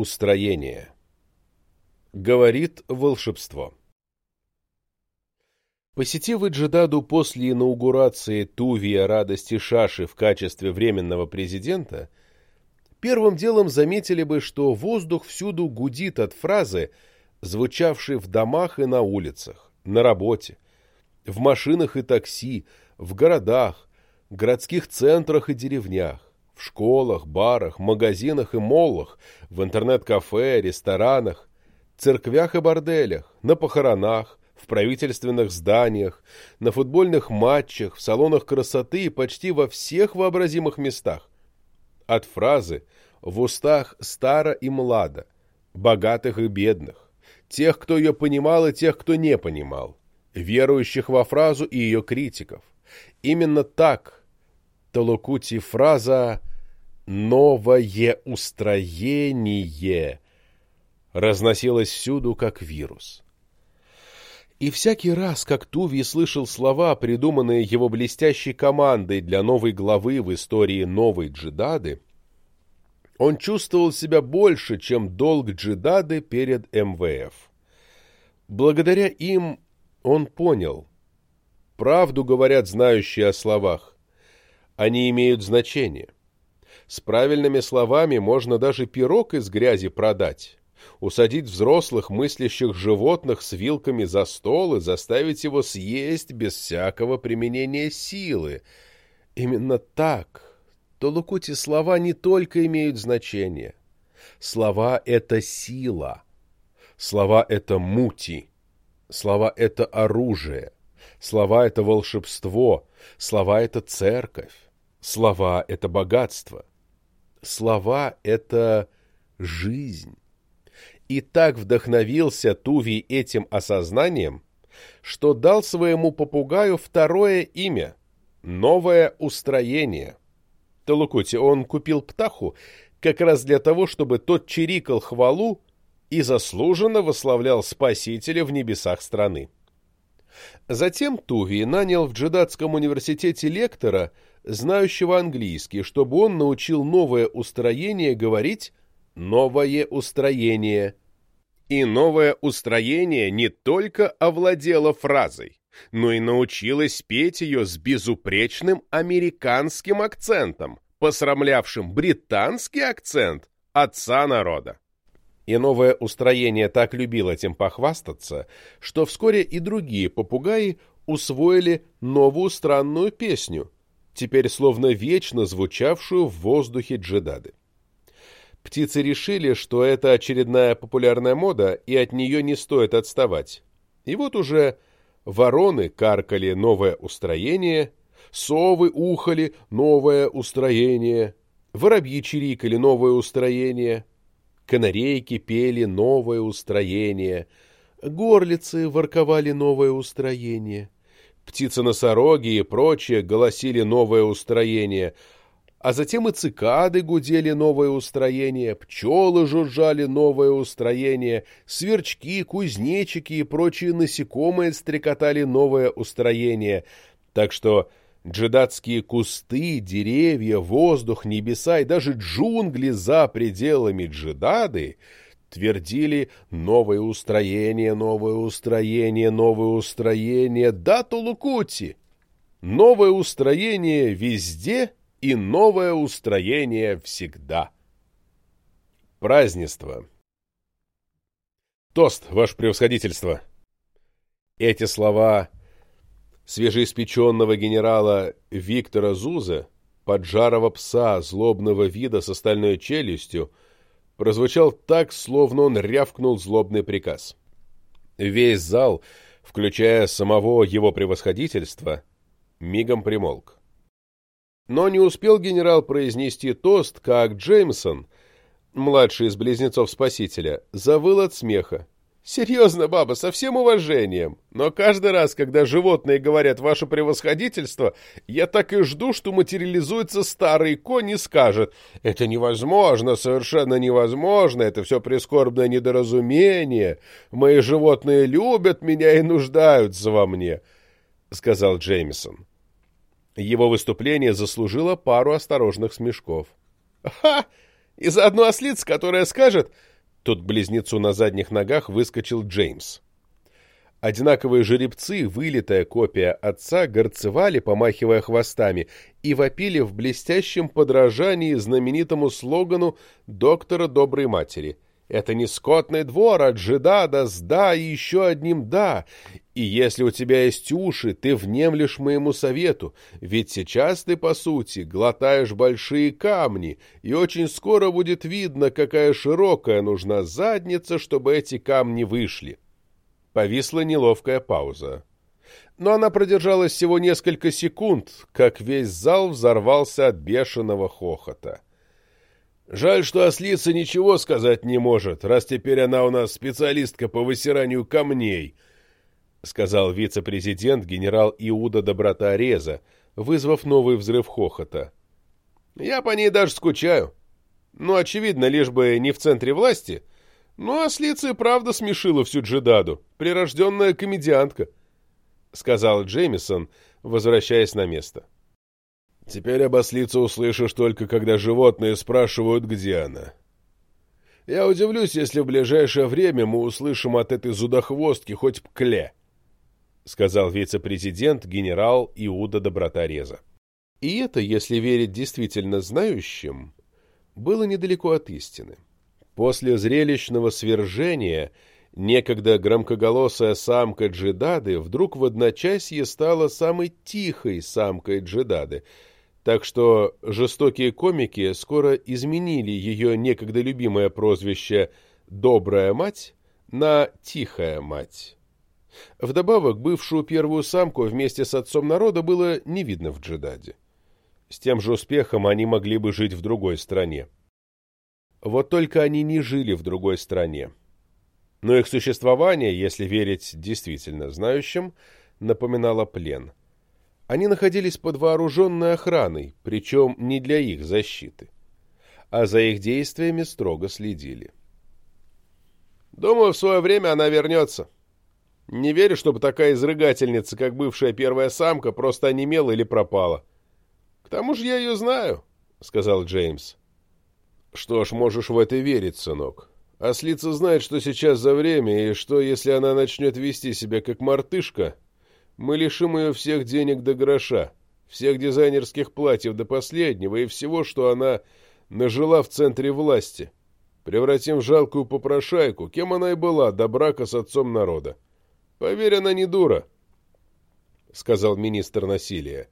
Устроение. Говорит волшебство. Посетив Иджидаду после инаугурации Тувия Радости Шаши в качестве временного президента, первым делом заметили бы, что воздух всюду гудит от фразы, звучавшей в домах и на улицах, на работе, в машинах и такси, в городах, городских центрах и деревнях в школах, барах, магазинах и моллах, в интернет-кафе, ресторанах, церквях и борделях, на похоронах, в правительственных зданиях, на футбольных матчах, в салонах красоты и почти во всех вообразимых местах. От фразы в устах стара и млада, богатых и бедных, тех, кто ее понимал и тех, кто не понимал, верующих во фразу и ее критиков. Именно так Толокути фраза «новое устроение» разносилось всюду, как вирус. И всякий раз, как Туви слышал слова, придуманные его блестящей командой для новой главы в истории новой Джидады, он чувствовал себя больше, чем долг Джидады перед МВФ. Благодаря им он понял, правду говорят знающие о словах, они имеют значение. С правильными словами можно даже пирог из грязи продать, усадить взрослых мыслящих животных с вилками за стол и заставить его съесть без всякого применения силы. Именно так Толукути слова не только имеют значение. Слова — это сила. Слова — это мути. Слова — это оружие. Слова — это волшебство. Слова — это церковь. Слова — это богатство. Слова — это жизнь. И так вдохновился Туви этим осознанием, что дал своему попугаю второе имя — новое устроение. Талукути, он купил птаху как раз для того, чтобы тот чирикал хвалу и заслуженно восславлял Спасителя в небесах страны. Затем Туви нанял в Джедатском университете лектора — знающего английский, чтобы он научил новое устроение говорить «новое устроение». И новое устроение не только овладело фразой, но и научилось петь ее с безупречным американским акцентом, посрамлявшим британский акцент отца народа. И новое устроение так любило этим похвастаться, что вскоре и другие попугаи усвоили новую странную песню, теперь словно вечно звучавшую в воздухе джедады. Птицы решили, что это очередная популярная мода, и от нее не стоит отставать. И вот уже вороны каркали новое устроение, совы ухали новое устроение, воробьи чирикали новое устроение, канарейки пели новое устроение, горлицы ворковали новое устроение — птицы-носороги и прочее голосили новое устроение, а затем и цикады гудели новое устроение, пчелы жужжали новое устроение, сверчки, кузнечики и прочие насекомые стрекотали новое устроение, так что джедатские кусты, деревья, воздух, небеса и даже джунгли за пределами джедады — твердили «новое устроение, новое устроение, новое устроение, да, Тулукути!» Новое устроение везде и новое устроение всегда. Празднество. Тост, ваше превосходительство. Эти слова свежеиспеченного генерала Виктора Зуза, поджарого пса злобного вида с остальной челюстью, прозвучал так, словно он рявкнул злобный приказ. Весь зал, включая самого его превосходительства, мигом примолк. Но не успел генерал произнести тост, как Джеймсон, младший из близнецов Спасителя, завыл от смеха. Серьезно, баба, со всем уважением. Но каждый раз, когда животные говорят «ваше превосходительство», я так и жду, что материализуется старый конь и скажет «это невозможно, совершенно невозможно, это все прискорбное недоразумение, мои животные любят меня и нуждаются во мне», — сказал Джеймисон. Его выступление заслужило пару осторожных смешков. «Ха! И заодно ослица, которая скажет... Тут близнецу на задних ногах выскочил Джеймс. Одинаковые жеребцы, вылитая копия отца, горцевали, помахивая хвостами, и вопили в блестящем подражании знаменитому слогану доктора доброй матери — это не скотный двор, а джедада с «да» и еще одним «да». И если у тебя есть уши, ты внемлешь моему совету, ведь сейчас ты, по сути, глотаешь большие камни, и очень скоро будет видно, какая широкая нужна задница, чтобы эти камни вышли. Повисла неловкая пауза. Но она продержалась всего несколько секунд, как весь зал взорвался от бешеного хохота. — Жаль, что ослица ничего сказать не может, раз теперь она у нас специалистка по высиранию камней, — сказал вице-президент генерал Иуда Доброта Реза, вызвав новый взрыв хохота. — Я по ней даже скучаю. Ну, очевидно, лишь бы не в центре власти. Ну, ослица и правда смешила всю джедаду, прирожденная комедиантка, — сказал Джеймисон, возвращаясь на место. — Теперь об ослице услышишь только, когда животные спрашивают, где она. Я удивлюсь, если в ближайшее время мы услышим от этой зудохвостки хоть пкле, — сказал вице-президент генерал Иуда Добротореза. И это, если верить действительно знающим, было недалеко от истины. После зрелищного свержения некогда громкоголосая самка Джидады вдруг в одночасье стала самой тихой самкой Джидады — так что жестокие комики скоро изменили ее некогда любимое прозвище «добрая мать» на «тихая мать». Вдобавок, бывшую первую самку вместе с отцом народа было не видно в Джедаде. С тем же успехом они могли бы жить в другой стране. Вот только они не жили в другой стране. Но их существование, если верить действительно знающим, напоминало плен. Они находились под вооруженной охраной, причем не для их защиты. А за их действиями строго следили. «Думаю, в свое время она вернется. Не верю, чтобы такая изрыгательница, как бывшая первая самка, просто онемела или пропала. К тому же я ее знаю», — сказал Джеймс. «Что ж, можешь в это верить, сынок. Ослица знает, что сейчас за время, и что, если она начнет вести себя как мартышка, мы лишим ее всех денег до гроша, всех дизайнерских платьев до последнего и всего, что она нажила в центре власти. Превратим в жалкую попрошайку, кем она и была, до брака с отцом народа. Поверь, она не дура, — сказал министр насилия.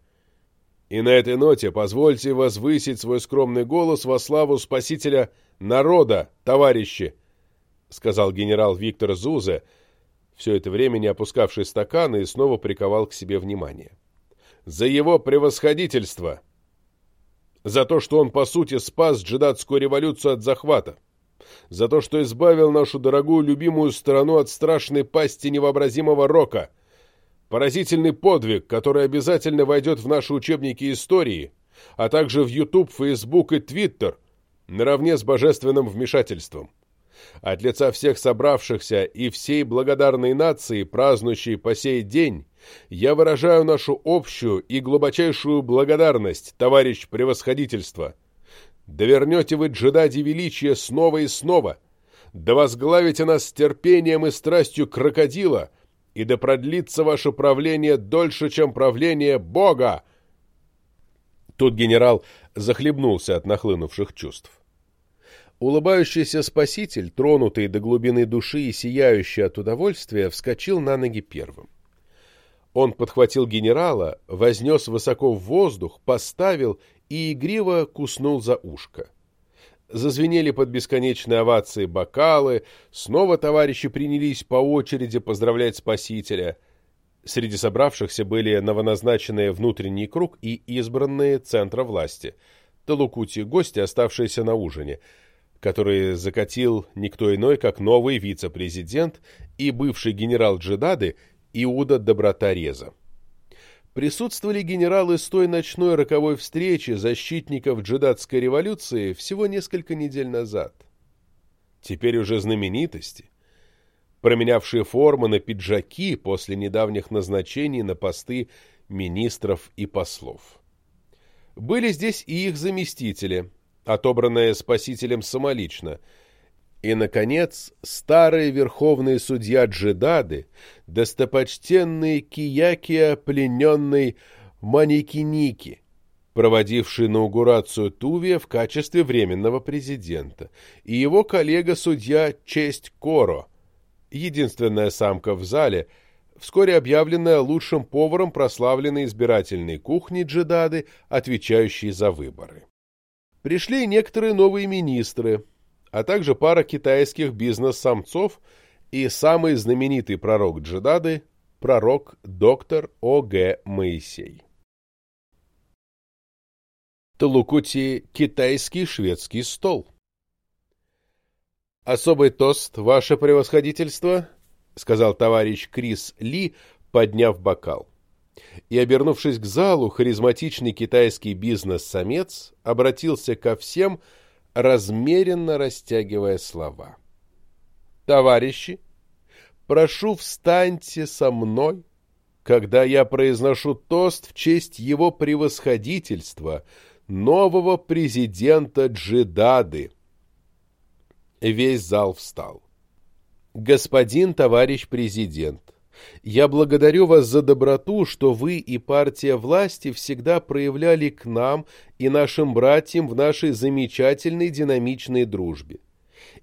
И на этой ноте позвольте возвысить свой скромный голос во славу спасителя народа, товарищи, — сказал генерал Виктор Зузе, — все это время не опускавший стаканы, и снова приковал к себе внимание. «За его превосходительство! За то, что он, по сути, спас джедатскую революцию от захвата! За то, что избавил нашу дорогую любимую страну от страшной пасти невообразимого рока! Поразительный подвиг, который обязательно войдет в наши учебники истории, а также в YouTube, Facebook и Twitter, наравне с божественным вмешательством!» От лица всех собравшихся и всей благодарной нации, празднующей по сей день, я выражаю нашу общую и глубочайшую благодарность, товарищ превосходительства. Да вернете вы джедади величия снова и снова, да возглавите нас терпением и страстью крокодила, и да продлится ваше правление дольше, чем правление Бога!» Тут генерал захлебнулся от нахлынувших чувств. Улыбающийся спаситель, тронутый до глубины души и сияющий от удовольствия, вскочил на ноги первым. Он подхватил генерала, вознес высоко в воздух, поставил и игриво куснул за ушко. Зазвенели под бесконечной овацией бокалы, снова товарищи принялись по очереди поздравлять спасителя. Среди собравшихся были новоназначенные внутренний круг и избранные центра власти, Талукути гости, оставшиеся на ужине — который закатил никто иной, как новый вице-президент и бывший генерал Джедады Иуда Добротореза. Присутствовали генералы с той ночной роковой встречи защитников джедадской революции всего несколько недель назад. Теперь уже знаменитости, променявшие формы на пиджаки после недавних назначений на посты министров и послов. Были здесь и их заместители – отобранное спасителем самолично. И, наконец, старый верховный судья Джедады, достопочтенный Киякия, плененный Маникиники, проводивший инаугурацию Тувия в качестве временного президента, и его коллега-судья Честь Коро, единственная самка в зале, вскоре объявленная лучшим поваром прославленной избирательной кухни Джедады, отвечающей за выборы. Пришли некоторые новые министры, а также пара китайских бизнес-самцов и самый знаменитый пророк Джедады, пророк доктор О.Г. Моисей. Талукути китайский шведский стол. «Особый тост, ваше превосходительство», — сказал товарищ Крис Ли, подняв бокал. И, обернувшись к залу, харизматичный китайский бизнес-самец обратился ко всем, размеренно растягивая слова. «Товарищи, прошу, встаньте со мной, когда я произношу тост в честь его превосходительства — нового президента Джидады. Весь зал встал. Господин товарищ президент, я благодарю вас за доброту, что вы и партия власти всегда проявляли к нам и нашим братьям в нашей замечательной динамичной дружбе.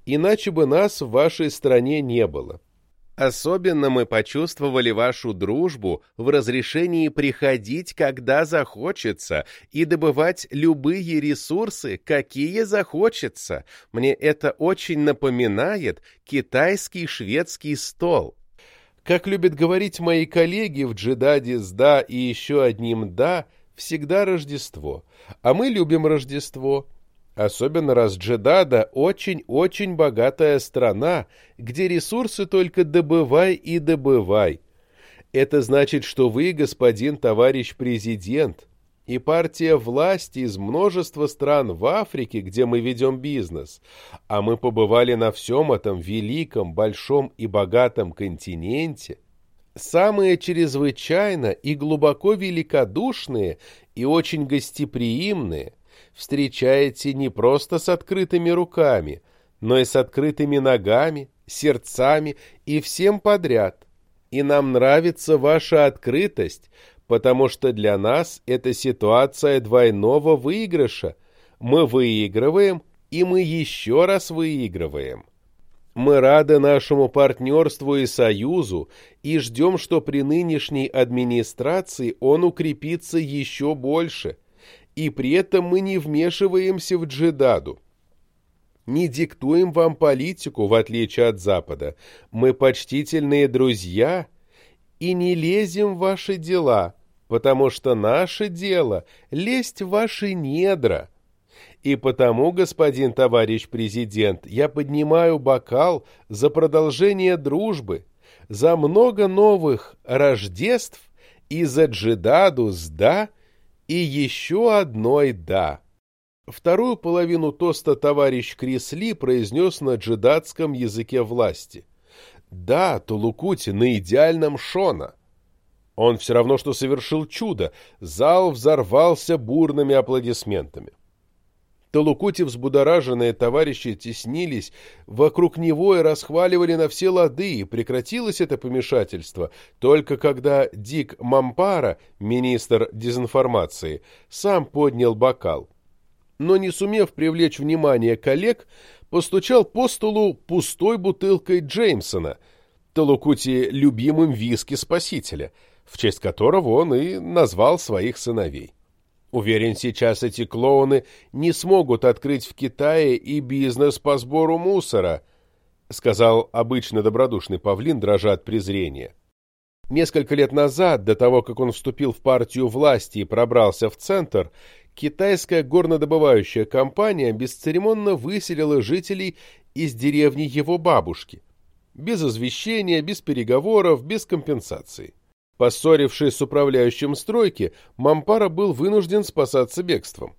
Иначе бы нас в вашей стране не было. Особенно мы почувствовали вашу дружбу в разрешении приходить, когда захочется, и добывать любые ресурсы, какие захочется. Мне это очень напоминает китайский шведский стол. Как любят говорить мои коллеги в Джедаде с «да» и еще одним «да», всегда Рождество. А мы любим Рождество. Особенно раз Джедада очень-очень богатая страна, где ресурсы только добывай и добывай. Это значит, что вы, господин товарищ президент, и партия власти из множества стран в Африке, где мы ведем бизнес, а мы побывали на всем этом великом, большом и богатом континенте, самые чрезвычайно и глубоко великодушные и очень гостеприимные – встречаете не просто с открытыми руками, но и с открытыми ногами, сердцами и всем подряд. И нам нравится ваша открытость, потому что для нас это ситуация двойного выигрыша. Мы выигрываем, и мы еще раз выигрываем. Мы рады нашему партнерству и союзу и ждем, что при нынешней администрации он укрепится еще больше – и при этом мы не вмешиваемся в джедаду. Не диктуем вам политику, в отличие от Запада. Мы почтительные друзья и не лезем в ваши дела, потому что наше дело — лезть в ваши недра. И потому, господин товарищ президент, я поднимаю бокал за продолжение дружбы, за много новых рождеств и за джедаду с «да» и еще одной «да». Вторую половину тоста товарищ Крис Ли произнес на джедатском языке власти. Да, Тулукути на идеальном Шона. Он все равно, что совершил чудо. Зал взорвался бурными аплодисментами. Талукути взбудораженные товарищи теснились вокруг него и расхваливали на все лады, и прекратилось это помешательство только когда Дик Мампара, министр дезинформации, сам поднял бокал. Но не сумев привлечь внимание коллег, постучал по столу пустой бутылкой Джеймсона, Талукути любимым виски спасителя, в честь которого он и назвал своих сыновей. Уверен, сейчас эти клоуны не смогут открыть в Китае и бизнес по сбору мусора, сказал обычно добродушный павлин, дрожа от презрения. Несколько лет назад, до того, как он вступил в партию власти и пробрался в центр, китайская горнодобывающая компания бесцеремонно выселила жителей из деревни его бабушки. Без извещения, без переговоров, без компенсации. Поссорившись с управляющим стройки, Мампара был вынужден спасаться бегством.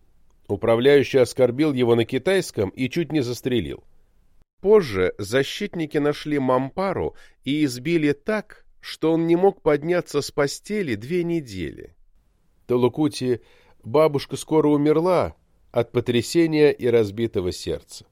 Управляющий оскорбил его на китайском и чуть не застрелил. Позже защитники нашли Мампару и избили так, что он не мог подняться с постели две недели. Талукути бабушка скоро умерла, от потрясения и разбитого сердца.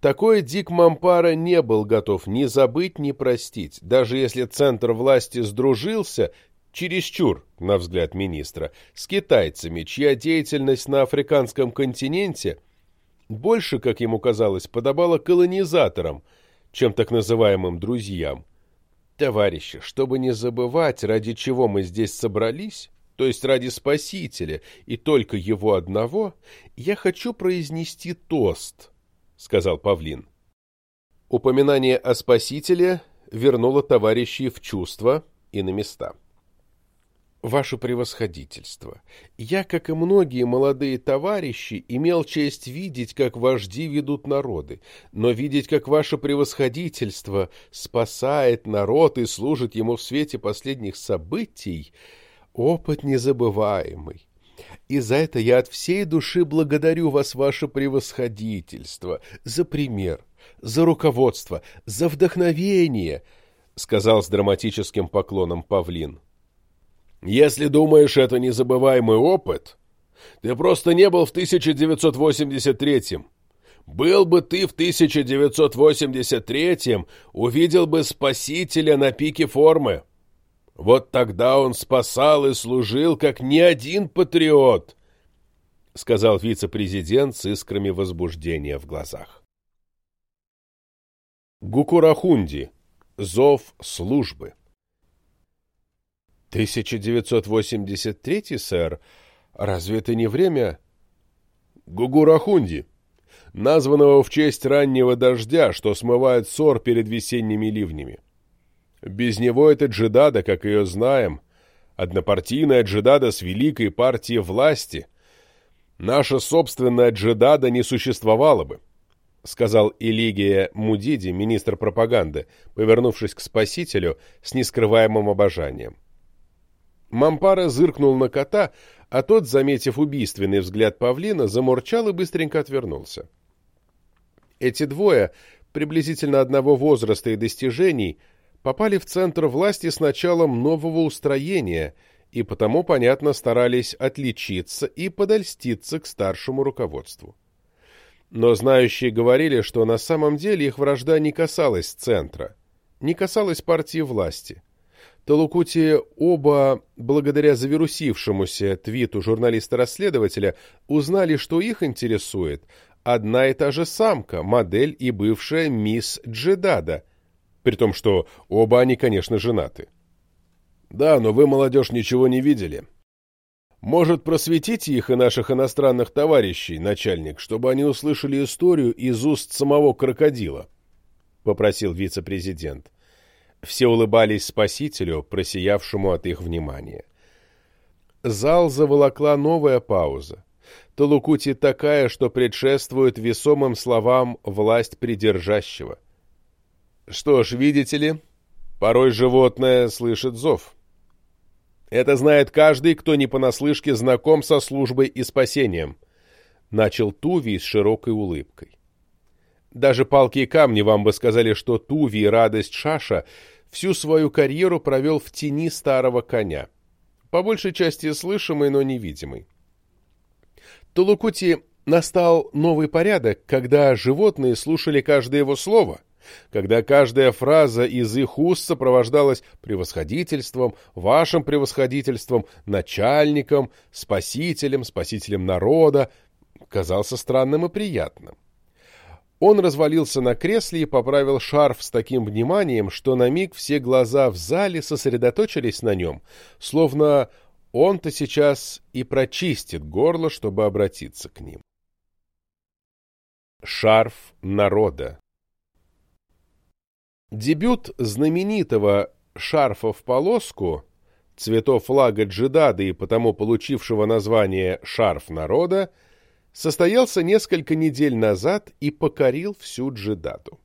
Такой Дик Мампара не был готов ни забыть, ни простить, даже если центр власти сдружился, чересчур, на взгляд министра, с китайцами, чья деятельность на африканском континенте больше, как ему казалось, подобала колонизаторам, чем так называемым друзьям. Товарищи, чтобы не забывать, ради чего мы здесь собрались, то есть ради Спасителя и только его одного, я хочу произнести тост, — сказал Павлин. Упоминание о Спасителе вернуло товарищей в чувство и на места. Ваше превосходительство, я, как и многие молодые товарищи, имел честь видеть, как вожди ведут народы, но видеть, как ваше превосходительство спасает народ и служит ему в свете последних событий, опыт незабываемый. И за это я от всей души благодарю вас, ваше превосходительство, за пример, за руководство, за вдохновение, — сказал с драматическим поклоном Павлин. Если думаешь, это незабываемый опыт, ты просто не был в 1983-м. Был бы ты в 1983-м, увидел бы Спасителя на пике формы. Вот тогда он спасал и служил, как ни один патриот, — сказал вице-президент с искрами возбуждения в глазах. Гукурахунди. Зов службы. 1983, сэр? Разве это не время? Гугурахунди, названного в честь раннего дождя, что смывает ссор перед весенними ливнями. Без него это джедада, как ее знаем, однопартийная джедада с великой партией власти. Наша собственная джедада не существовала бы, — сказал Элигия Мудиди, министр пропаганды, повернувшись к спасителю с нескрываемым обожанием. Мампара зыркнул на кота, а тот, заметив убийственный взгляд павлина, замурчал и быстренько отвернулся. Эти двое, приблизительно одного возраста и достижений, попали в центр власти с началом нового устроения и потому, понятно, старались отличиться и подольститься к старшему руководству. Но знающие говорили, что на самом деле их вражда не касалась центра, не касалась партии власти – Талукути оба, благодаря завирусившемуся твиту журналиста-расследователя, узнали, что их интересует одна и та же самка, модель и бывшая мисс Джедада, при том, что оба они, конечно, женаты. Да, но вы, молодежь, ничего не видели. Может, просветите их и наших иностранных товарищей, начальник, чтобы они услышали историю из уст самого крокодила, — попросил вице-президент. Все улыбались спасителю, просиявшему от их внимания. Зал заволокла новая пауза. Талукути такая, что предшествует весомым словам «власть придержащего». Что ж, видите ли, порой животное слышит зов. Это знает каждый, кто не понаслышке знаком со службой и спасением. Начал Туви с широкой улыбкой. Даже палки и камни вам бы сказали, что Туви и радость Шаша всю свою карьеру провел в тени старого коня, по большей части слышимый, но невидимый. Тулукути настал новый порядок, когда животные слушали каждое его слово, когда каждая фраза из их уст сопровождалась превосходительством, вашим превосходительством, начальником, спасителем, спасителем народа, казался странным и приятным. Он развалился на кресле и поправил шарф с таким вниманием, что на миг все глаза в зале сосредоточились на нем, словно он-то сейчас и прочистит горло, чтобы обратиться к ним. Шарф народа Дебют знаменитого «Шарфа в полоску» цветов флага Джидады и потому получившего название «Шарф народа» состоялся несколько недель назад и покорил всю Джидату.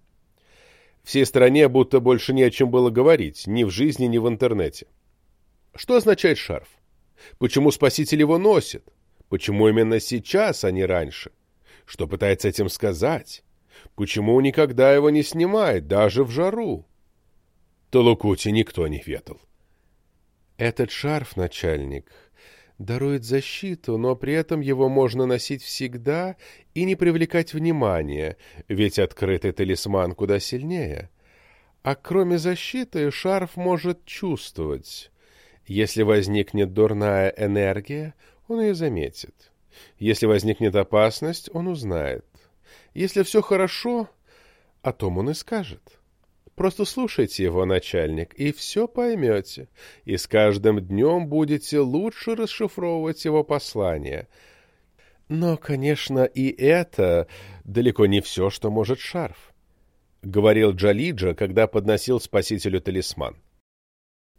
Всей стране будто больше не о чем было говорить, ни в жизни, ни в интернете. Что означает шарф? Почему спаситель его носит? Почему именно сейчас, а не раньше? Что пытается этим сказать? Почему никогда его не снимает, даже в жару? Толукути никто не ведал. Этот шарф, начальник, дарует защиту, но при этом его можно носить всегда и не привлекать внимания, ведь открытый талисман куда сильнее. А кроме защиты, шарф может чувствовать. Если возникнет дурная энергия, он ее заметит. Если возникнет опасность, он узнает. Если все хорошо, о том он и скажет. Просто слушайте его, начальник, и все поймете, и с каждым днем будете лучше расшифровывать его послание. Но, конечно, и это далеко не все, что может шарф, — говорил Джалиджа, когда подносил спасителю талисман.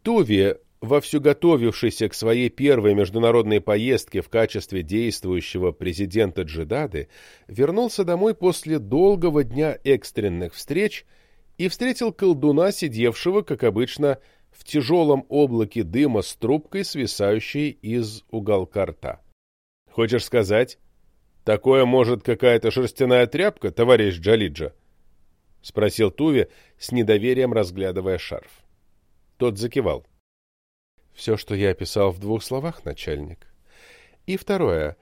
Туви, вовсю готовившийся к своей первой международной поездке в качестве действующего президента Джидады, вернулся домой после долгого дня экстренных встреч — и встретил колдуна, сидевшего, как обычно, в тяжелом облаке дыма с трубкой, свисающей из уголка рта. — Хочешь сказать, такое может какая-то шерстяная тряпка, товарищ Джалиджа? — спросил Туви, с недоверием разглядывая шарф. Тот закивал. — Все, что я описал в двух словах, начальник. И второе.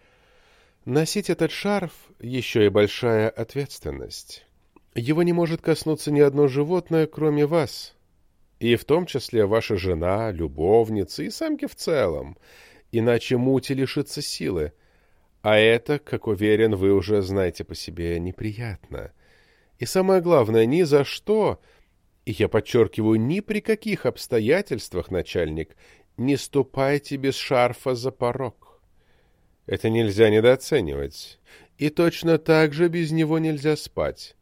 Носить этот шарф — еще и большая ответственность. Его не может коснуться ни одно животное, кроме вас, и в том числе ваша жена, любовница и самки в целом, иначе мути лишится силы. А это, как уверен, вы уже знаете по себе, неприятно. И самое главное, ни за что, и я подчеркиваю, ни при каких обстоятельствах, начальник, не ступайте без шарфа за порог. Это нельзя недооценивать. И точно так же без него нельзя спать.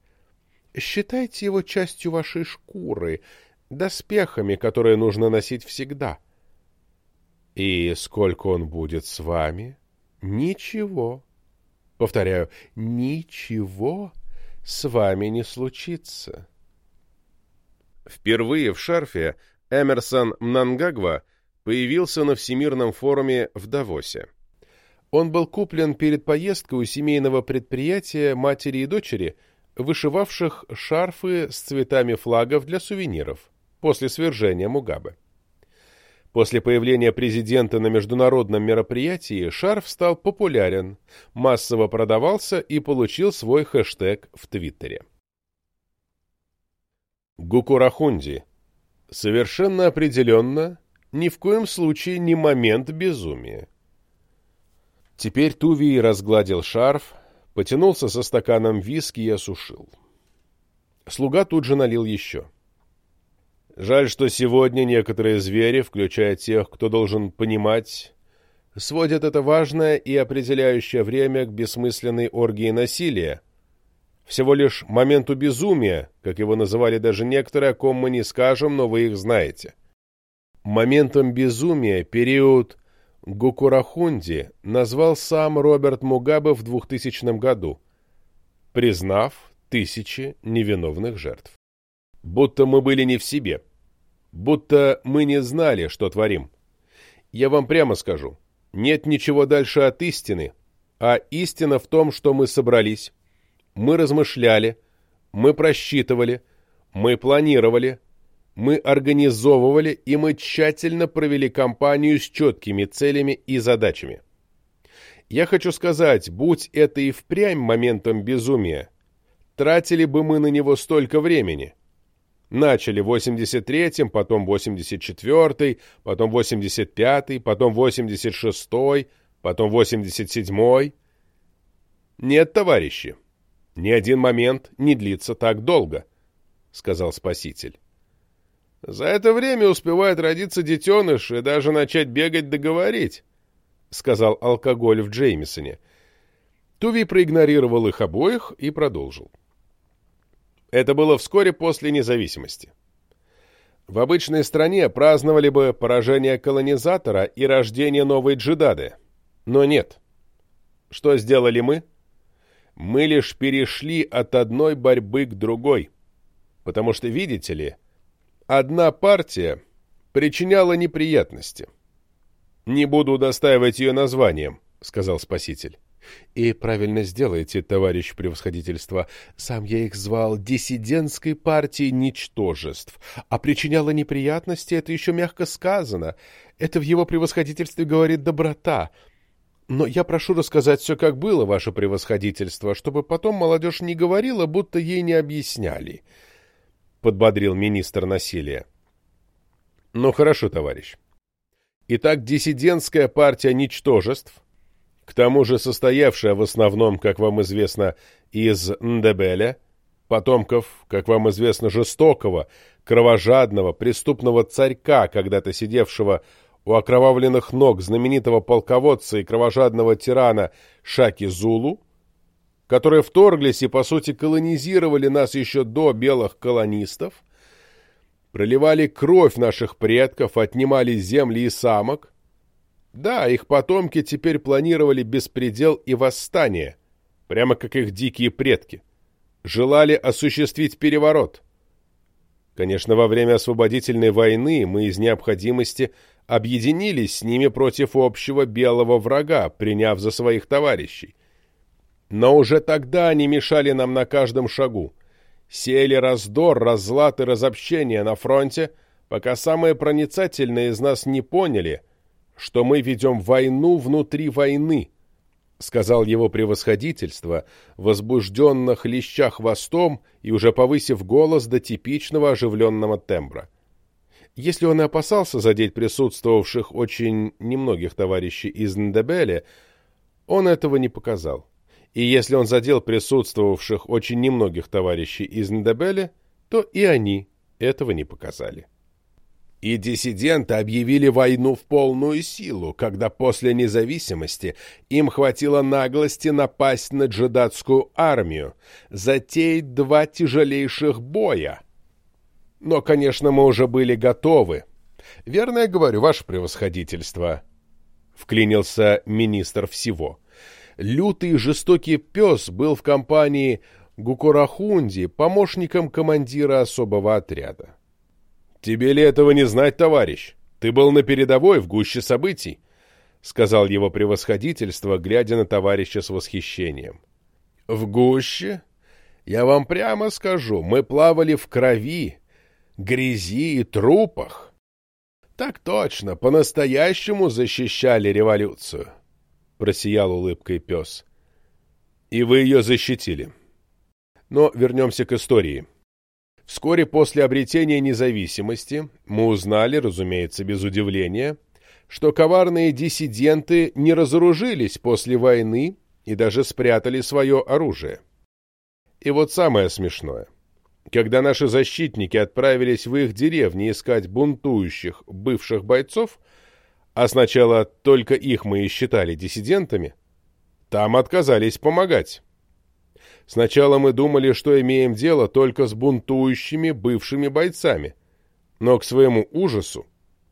Считайте его частью вашей шкуры, доспехами, которые нужно носить всегда. И сколько он будет с вами? Ничего. Повторяю, ничего с вами не случится. Впервые в шарфе Эмерсон Мнангагва появился на Всемирном форуме в Давосе. Он был куплен перед поездкой у семейного предприятия матери и дочери – вышивавших шарфы с цветами флагов для сувениров после свержения Мугабе. После появления президента на международном мероприятии шарф стал популярен, массово продавался и получил свой хэштег в Твиттере. Гукурахунди. Совершенно определенно, ни в коем случае не момент безумия. Теперь Туви разгладил шарф, потянулся со стаканом виски и осушил. Слуга тут же налил еще. Жаль, что сегодня некоторые звери, включая тех, кто должен понимать, сводят это важное и определяющее время к бессмысленной оргии насилия, всего лишь моменту безумия, как его называли даже некоторые, о ком мы не скажем, но вы их знаете. Моментом безумия период Гукурахунди назвал сам Роберт Мугабе в 2000 году, признав тысячи невиновных жертв. Будто мы были не в себе, будто мы не знали, что творим. Я вам прямо скажу, нет ничего дальше от истины, а истина в том, что мы собрались, мы размышляли, мы просчитывали, мы планировали, мы организовывали и мы тщательно провели кампанию с четкими целями и задачами. Я хочу сказать, будь это и впрямь моментом безумия, тратили бы мы на него столько времени. Начали в 83-м, потом 84-й, потом 85-й, потом 86-й, потом 87-й. Нет, товарищи, ни один момент не длится так долго, сказал Спаситель. За это время успевает родиться детеныш и даже начать бегать договорить, — сказал алкоголь в Джеймисоне. Туви проигнорировал их обоих и продолжил. Это было вскоре после независимости. В обычной стране праздновали бы поражение колонизатора и рождение новой джидады. Но нет. Что сделали мы? Мы лишь перешли от одной борьбы к другой. Потому что, видите ли, Одна партия причиняла неприятности. «Не буду удостаивать ее названием», — сказал Спаситель. И правильно сделаете, товарищ превосходительство. Сам я их звал диссидентской партией ничтожеств. А причиняла неприятности, это еще мягко сказано. Это в его превосходительстве говорит доброта. Но я прошу рассказать все, как было, ваше превосходительство, чтобы потом молодежь не говорила, будто ей не объясняли. Подбодрил министр насилия. Ну хорошо, товарищ. Итак, диссидентская партия ничтожеств к тому же состоявшая в основном, как вам известно, из Ндебеля, потомков, как вам известно, жестокого, кровожадного, преступного царька, когда-то сидевшего у окровавленных ног знаменитого полководца и кровожадного тирана Шаки Зулу, которые вторглись и, по сути, колонизировали нас еще до белых колонистов, проливали кровь наших предков, отнимали земли и самок, да, их потомки теперь планировали беспредел и восстание, прямо как их дикие предки. Желали осуществить переворот. Конечно, во время освободительной войны мы из необходимости объединились с ними против общего белого врага, приняв за своих товарищей. Но уже тогда они мешали нам на каждом шагу. Сеяли раздор, разлад и разобщение на фронте, пока самые проницательные из нас не поняли — что мы ведем войну внутри войны, — сказал его превосходительство, возбужденно хлеща хвостом и уже повысив голос до типичного оживленного тембра. Если он и опасался задеть присутствовавших очень немногих товарищей из Ндебеля, он этого не показал. И если он задел присутствовавших очень немногих товарищей из Ндебеля, то и они этого не показали и диссиденты объявили войну в полную силу, когда после независимости им хватило наглости напасть на джедатскую армию, затеять два тяжелейших боя. Но, конечно, мы уже были готовы. Верно я говорю, ваше превосходительство, — вклинился министр всего. Лютый жестокий пес был в компании Гукурахунди помощником командира особого отряда. «Тебе ли этого не знать, товарищ? Ты был на передовой, в гуще событий», — сказал его превосходительство, глядя на товарища с восхищением. «В гуще? Я вам прямо скажу, мы плавали в крови, грязи и трупах. Так точно, по-настоящему защищали революцию», — просиял улыбкой пес. «И вы ее защитили. Но вернемся к истории». Вскоре после обретения независимости мы узнали, разумеется, без удивления, что коварные диссиденты не разоружились после войны и даже спрятали свое оружие. И вот самое смешное. Когда наши защитники отправились в их деревни искать бунтующих бывших бойцов, а сначала только их мы и считали диссидентами, там отказались помогать. Сначала мы думали, что имеем дело только с бунтующими бывшими бойцами, но к своему ужасу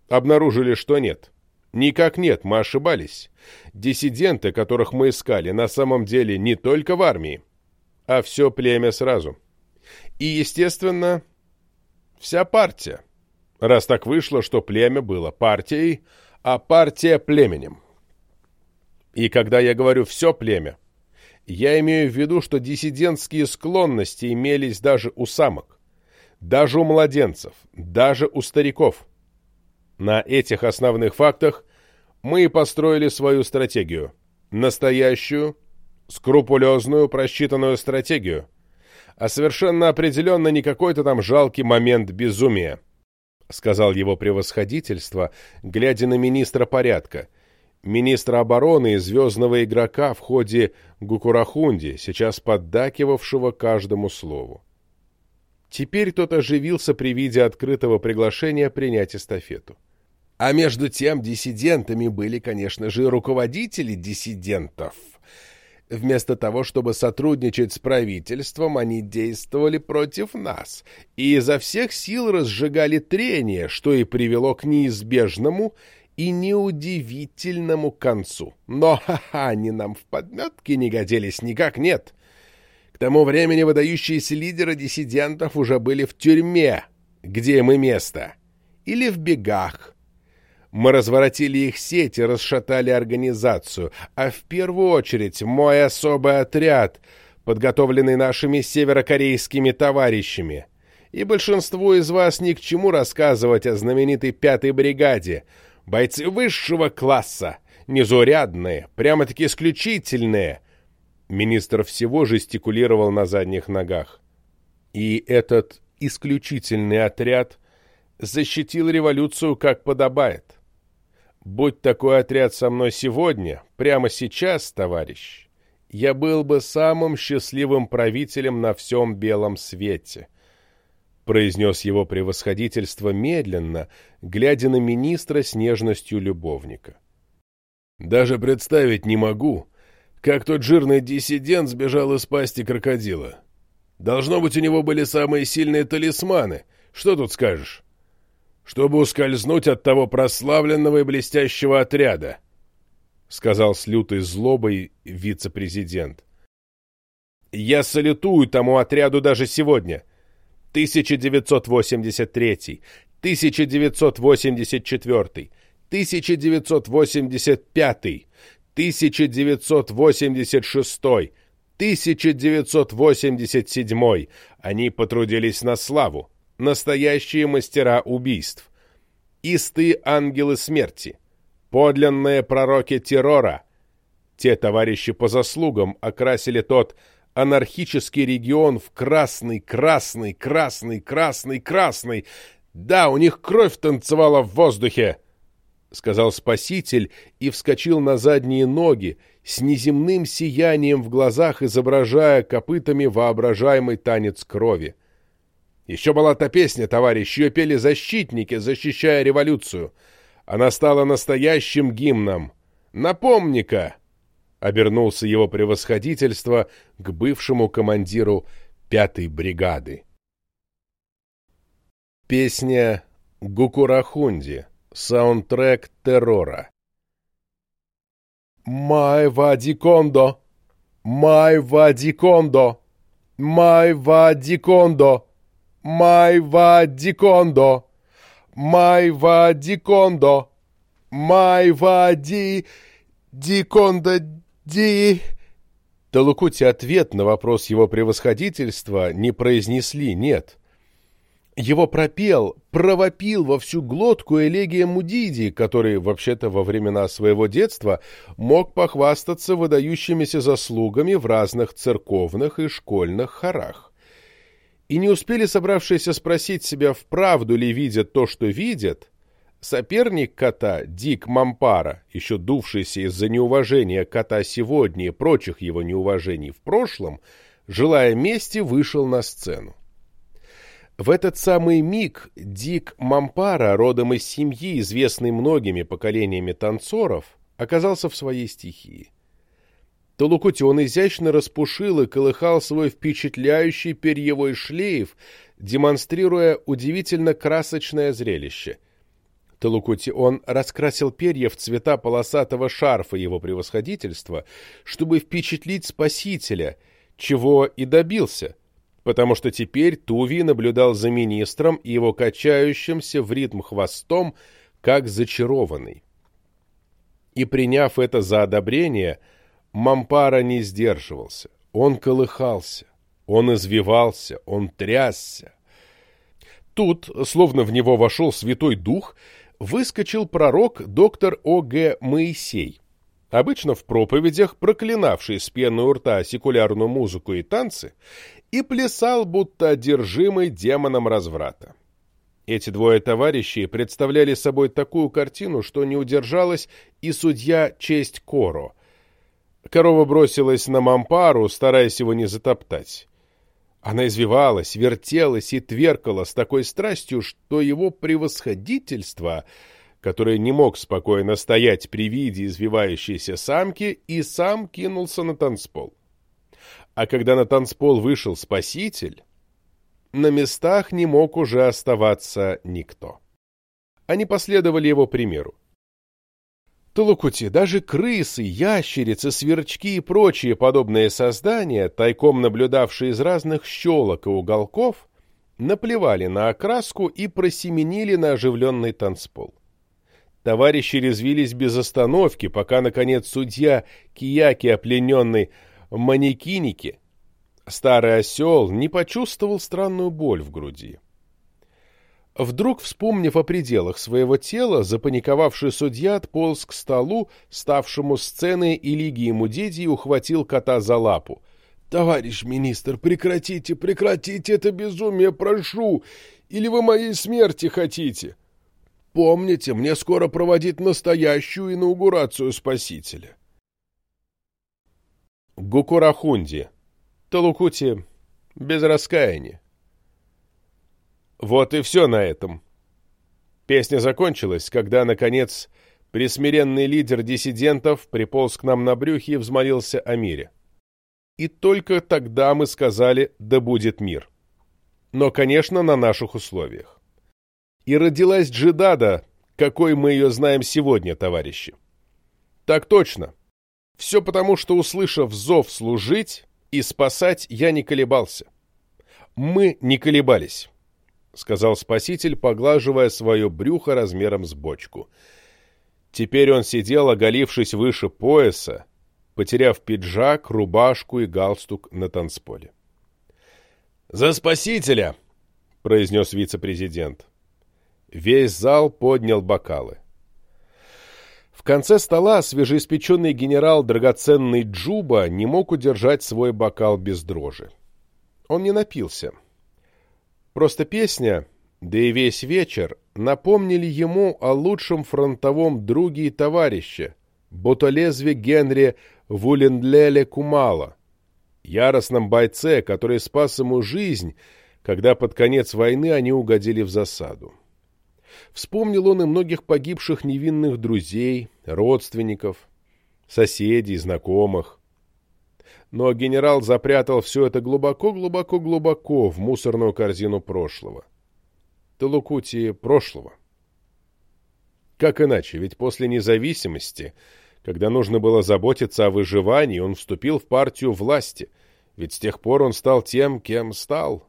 обнаружили, что нет. Никак нет, мы ошибались. Диссиденты, которых мы искали, на самом деле не только в армии, а все племя сразу. И, естественно, вся партия. Раз так вышло, что племя было партией, а партия племенем. И когда я говорю «все племя», я имею в виду, что диссидентские склонности имелись даже у самок, даже у младенцев, даже у стариков. На этих основных фактах мы и построили свою стратегию. Настоящую, скрупулезную, просчитанную стратегию. А совершенно определенно не какой-то там жалкий момент безумия, сказал его превосходительство, глядя на министра порядка – министра обороны и звездного игрока в ходе Гукурахунди, сейчас поддакивавшего каждому слову. Теперь тот оживился при виде открытого приглашения принять эстафету. А между тем диссидентами были, конечно же, руководители диссидентов. Вместо того, чтобы сотрудничать с правительством, они действовали против нас и изо всех сил разжигали трение, что и привело к неизбежному и неудивительному концу. Но, ха-ха, они нам в подметке не годились, никак нет. К тому времени выдающиеся лидеры диссидентов уже были в тюрьме, где им и место, или в бегах. Мы разворотили их сеть и расшатали организацию, а в первую очередь мой особый отряд, подготовленный нашими северокорейскими товарищами. И большинству из вас ни к чему рассказывать о знаменитой пятой бригаде. Бойцы высшего класса, незаурядные, прямо-таки исключительные. Министр всего жестикулировал на задних ногах. И этот исключительный отряд защитил революцию как подобает. Будь такой отряд со мной сегодня, прямо сейчас, товарищ, я был бы самым счастливым правителем на всем белом свете, произнес его превосходительство медленно, глядя на министра с нежностью любовника. Даже представить не могу, как тот жирный диссидент сбежал из пасти крокодила. Должно быть, у него были самые сильные талисманы. Что тут скажешь? Чтобы ускользнуть от того прославленного и блестящего отряда, — сказал с лютой злобой вице-президент. Я салютую тому отряду даже сегодня. 1983, 1984, 1985, 1986, 1987 они потрудились на славу, настоящие мастера убийств, истые ангелы смерти, подлинные пророки террора. Те товарищи по заслугам окрасили тот анархический регион в красный, красный, красный, красный, красный. Да, у них кровь танцевала в воздухе, — сказал Спаситель и вскочил на задние ноги, с неземным сиянием в глазах, изображая копытами воображаемый танец крови. Еще была та песня, товарищ, ее пели защитники, защищая революцию. Она стала настоящим гимном. Напомни-ка! Обернулся его превосходительство к бывшему командиру пятой бригады. Песня Гукурахунди. Саундтрек террора. Май вадикондо! Май вадикондо! Май вадикондо! Май вадикондо! Май вадикондо! Май вади... Дикондо ди... Талукути ответ на вопрос его превосходительства не произнесли «нет». Его пропел, провопил во всю глотку Элегия Мудиди, который, вообще-то, во времена своего детства мог похвастаться выдающимися заслугами в разных церковных и школьных хорах. И не успели собравшиеся спросить себя, вправду ли видят то, что видят, соперник кота, Дик Мампара, еще дувшийся из-за неуважения кота сегодня и прочих его неуважений в прошлом, желая мести, вышел на сцену. В этот самый миг Дик Мампара, родом из семьи, известной многими поколениями танцоров, оказался в своей стихии. Толукути он изящно распушил и колыхал свой впечатляющий перьевой шлейф, демонстрируя удивительно красочное зрелище. Толукути он раскрасил перья в цвета полосатого шарфа его превосходительства, чтобы впечатлить спасителя, чего и добился — потому что теперь Туви наблюдал за министром и его качающимся в ритм хвостом, как зачарованный. И, приняв это за одобрение, Мампара не сдерживался. Он колыхался, он извивался, он трясся. Тут, словно в него вошел Святой Дух, выскочил пророк доктор О.Г. Моисей, обычно в проповедях проклинавший с пеной у рта секулярную музыку и танцы, и плясал, будто одержимый демоном разврата. Эти двое товарищей представляли собой такую картину, что не удержалась и судья Честь Коро. Корова бросилась на мампару, стараясь его не затоптать. Она извивалась, вертелась и тверкала с такой страстью, что его превосходительство, которое не мог спокойно стоять при виде извивающейся самки, и сам кинулся на танцпол. А когда на танцпол вышел спаситель, на местах не мог уже оставаться никто. Они последовали его примеру. Толукути, даже крысы, ящерицы, сверчки и прочие подобные создания, тайком наблюдавшие из разных щелок и уголков, наплевали на окраску и просеменили на оживленный танцпол. товарищи резвились без остановки, пока, наконец, судья Кияки, оплененный манекиники, старый осел, не почувствовал странную боль в груди. Вдруг, вспомнив о пределах своего тела, запаниковавший судья отполз к столу, ставшему сценой Илиги ему деди, и ухватил кота за лапу. — Товарищ министр, прекратите, прекратите это безумие, прошу! Или вы моей смерти хотите? Помните, мне скоро проводить настоящую инаугурацию Спасителя. Гукурахунди. Талукути без раскаяния. Вот и все на этом. Песня закончилась, когда, наконец, присмиренный лидер диссидентов приполз к нам на брюхе и взмолился о мире. И только тогда мы сказали «да будет мир». Но, конечно, на наших условиях. И родилась Джидада, какой мы ее знаем сегодня, товарищи. Так точно. Все потому, что, услышав зов служить и спасать, я не колебался. Мы не колебались. — сказал спаситель, поглаживая свое брюхо размером с бочку. Теперь он сидел, оголившись выше пояса, потеряв пиджак, рубашку и галстук на танцполе. «За спасителя!» — произнес вице-президент. Весь зал поднял бокалы. В конце стола свежеиспеченный генерал драгоценный Джуба не мог удержать свой бокал без дрожи. Он не напился — Просто песня, да и весь вечер, напомнили ему о лучшем фронтовом друге и товарище, ботолезве Генри Вулендлеле Кумала, яростном бойце, который спас ему жизнь, когда под конец войны они угодили в засаду. Вспомнил он и многих погибших невинных друзей, родственников, соседей, знакомых. Но генерал запрятал все это глубоко-глубоко-глубоко в мусорную корзину прошлого. Талукути прошлого. Как иначе, ведь после независимости, когда нужно было заботиться о выживании, он вступил в партию власти, ведь с тех пор он стал тем, кем стал.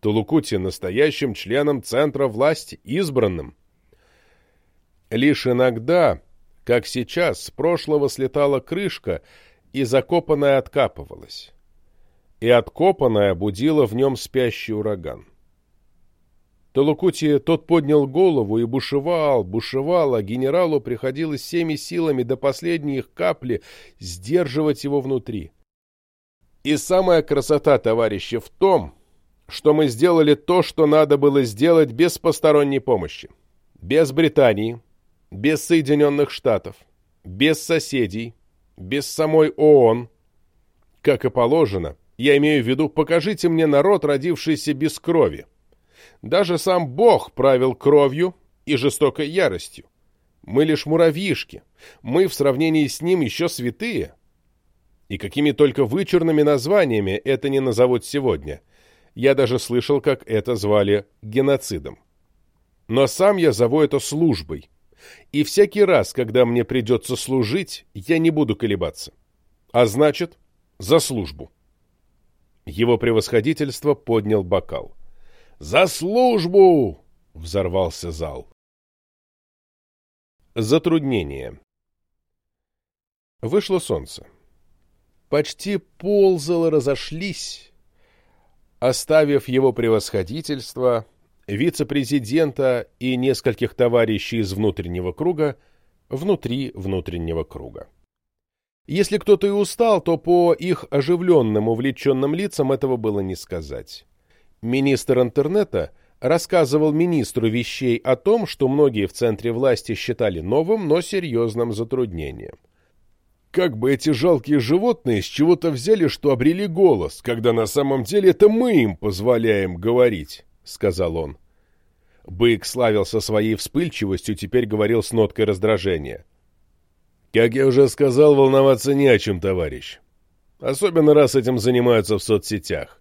Тулукути настоящим членом центра власти, избранным. Лишь иногда, как сейчас, с прошлого слетала крышка — и закопанная откапывалась. И откопанная будила в нем спящий ураган. Толукути тот поднял голову и бушевал, бушевал, а генералу приходилось всеми силами до последней их капли сдерживать его внутри. И самая красота, товарищи, в том, что мы сделали то, что надо было сделать без посторонней помощи. Без Британии, без Соединенных Штатов, без соседей, без самой ООН. Как и положено, я имею в виду, покажите мне народ, родившийся без крови. Даже сам Бог правил кровью и жестокой яростью. Мы лишь муравьишки, мы в сравнении с ним еще святые. И какими только вычурными названиями это не назовут сегодня. Я даже слышал, как это звали геноцидом. Но сам я зову это службой, и всякий раз, когда мне придется служить, я не буду колебаться. А значит, за службу. Его превосходительство поднял бокал. «За службу!» — взорвался зал. Затруднение. Вышло солнце. Почти ползало разошлись, оставив его превосходительство вице-президента и нескольких товарищей из внутреннего круга внутри внутреннего круга. Если кто-то и устал, то по их оживленным, увлеченным лицам этого было не сказать. Министр интернета рассказывал министру вещей о том, что многие в центре власти считали новым, но серьезным затруднением. Как бы эти жалкие животные с чего-то взяли, что обрели голос, когда на самом деле это мы им позволяем говорить. — сказал он. Бык славился своей вспыльчивостью, теперь говорил с ноткой раздражения. «Как я уже сказал, волноваться не о чем, товарищ. Особенно раз этим занимаются в соцсетях.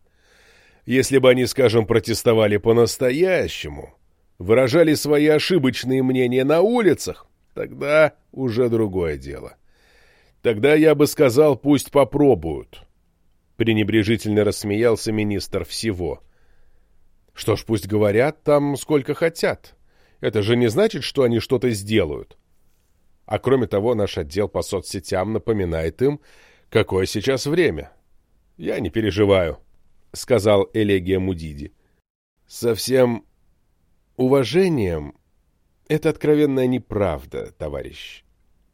Если бы они, скажем, протестовали по-настоящему, выражали свои ошибочные мнения на улицах, тогда уже другое дело. Тогда я бы сказал, пусть попробуют». Пренебрежительно рассмеялся министр всего — что ж, пусть говорят там сколько хотят. Это же не значит, что они что-то сделают. А кроме того, наш отдел по соцсетям напоминает им, какое сейчас время. Я не переживаю, — сказал Элегия Мудиди. Со всем уважением, это откровенная неправда, товарищ.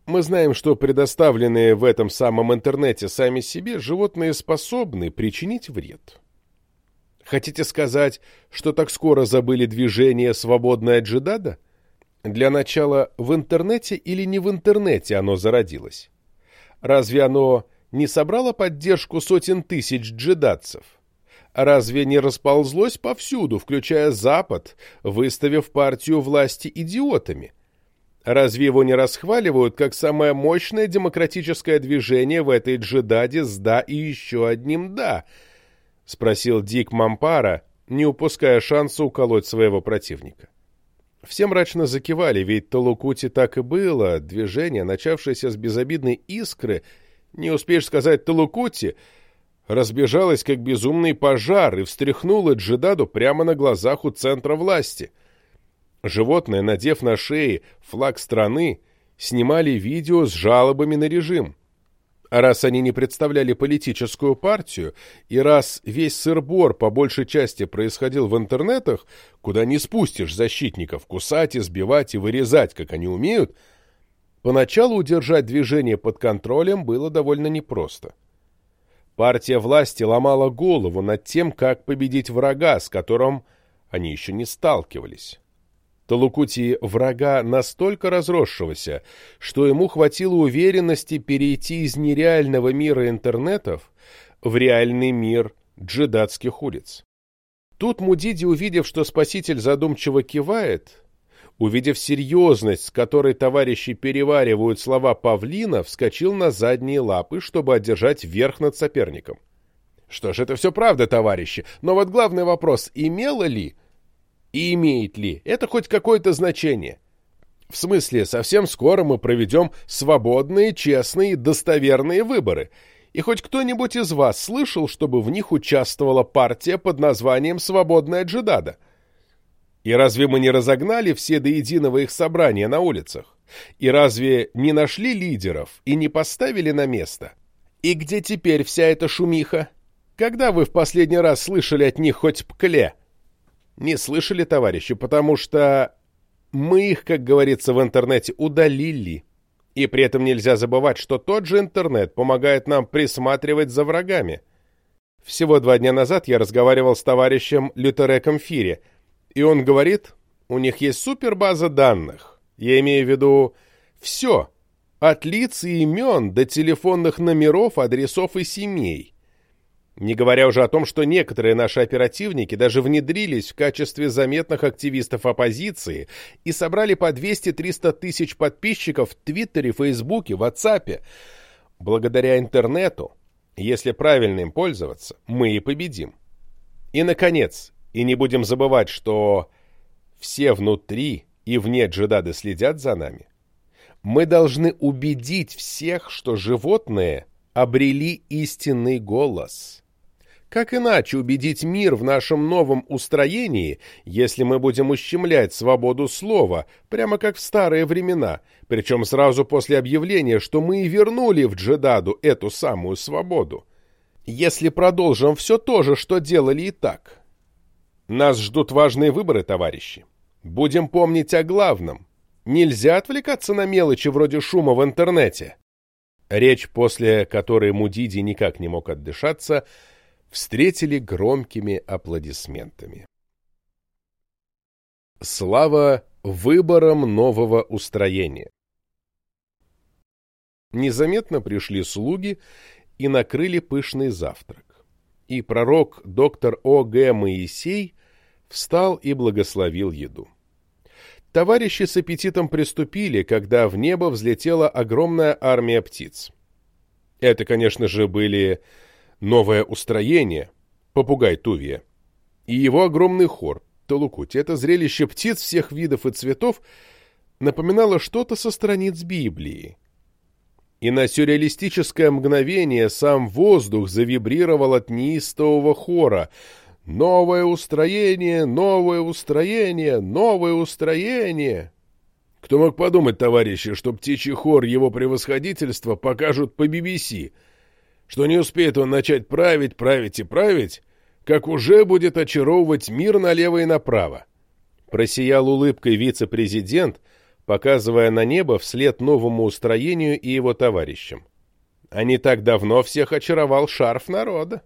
Мы знаем, что предоставленные в этом самом интернете сами себе животные способны причинить вред. Хотите сказать, что так скоро забыли движение «Свободная джедада»? Для начала, в интернете или не в интернете оно зародилось? Разве оно не собрало поддержку сотен тысяч джедадцев? Разве не расползлось повсюду, включая Запад, выставив партию власти идиотами? Разве его не расхваливают как самое мощное демократическое движение в этой джедаде с «да» и еще одним «да»? — спросил Дик Мампара, не упуская шанса уколоть своего противника. Все мрачно закивали, ведь Талукути так и было, движение, начавшееся с безобидной искры, не успеешь сказать Талукути, разбежалось как безумный пожар и встряхнуло джедаду прямо на глазах у центра власти — Животные, надев на шеи флаг страны, снимали видео с жалобами на режим. Раз они не представляли политическую партию, и раз весь сырбор по большей части происходил в интернетах, куда не спустишь защитников кусать, избивать и вырезать, как они умеют, поначалу удержать движение под контролем было довольно непросто. Партия власти ломала голову над тем, как победить врага, с которым они еще не сталкивались. Талукути врага настолько разросшегося, что ему хватило уверенности перейти из нереального мира интернетов в реальный мир джедатских улиц. Тут Мудиди, увидев, что спаситель задумчиво кивает, увидев серьезность, с которой товарищи переваривают слова павлина, вскочил на задние лапы, чтобы одержать верх над соперником. Что ж, это все правда, товарищи, но вот главный вопрос, имело ли и имеет ли это хоть какое-то значение? В смысле, совсем скоро мы проведем свободные, честные, достоверные выборы. И хоть кто-нибудь из вас слышал, чтобы в них участвовала партия под названием «Свободная Джедада»? И разве мы не разогнали все до единого их собрания на улицах? И разве не нашли лидеров и не поставили на место? И где теперь вся эта шумиха? Когда вы в последний раз слышали от них хоть пкле? Не слышали, товарищи, потому что мы их, как говорится в интернете, удалили. И при этом нельзя забывать, что тот же интернет помогает нам присматривать за врагами. Всего два дня назад я разговаривал с товарищем Лютереком Фири, и он говорит, у них есть супербаза данных. Я имею в виду все, от лиц и имен до телефонных номеров, адресов и семей. Не говоря уже о том, что некоторые наши оперативники даже внедрились в качестве заметных активистов оппозиции и собрали по 200-300 тысяч подписчиков в Твиттере, Фейсбуке, Ватсапе. Благодаря интернету, если правильно им пользоваться, мы и победим. И, наконец, и не будем забывать, что все внутри и вне джедады следят за нами. Мы должны убедить всех, что животные обрели истинный голос. Как иначе убедить мир в нашем новом устроении, если мы будем ущемлять свободу слова, прямо как в старые времена, причем сразу после объявления, что мы и вернули в Джедаду эту самую свободу? Если продолжим все то же, что делали и так. Нас ждут важные выборы, товарищи. Будем помнить о главном. Нельзя отвлекаться на мелочи вроде шума в интернете. Речь, после которой Мудиди никак не мог отдышаться, — встретили громкими аплодисментами. Слава выборам нового устроения! Незаметно пришли слуги и накрыли пышный завтрак. И пророк доктор О. Г. Моисей встал и благословил еду. Товарищи с аппетитом приступили, когда в небо взлетела огромная армия птиц. Это, конечно же, были новое устроение, попугай Тувия, и его огромный хор, Толукути. Это зрелище птиц всех видов и цветов напоминало что-то со страниц Библии. И на сюрреалистическое мгновение сам воздух завибрировал от неистового хора. «Новое устроение! Новое устроение! Новое устроение!» Кто мог подумать, товарищи, что птичий хор его превосходительства покажут по BBC, что не успеет он начать править, править и править, как уже будет очаровывать мир налево и направо. Просиял улыбкой вице-президент, показывая на небо вслед новому устроению и его товарищам. А не так давно всех очаровал шарф народа,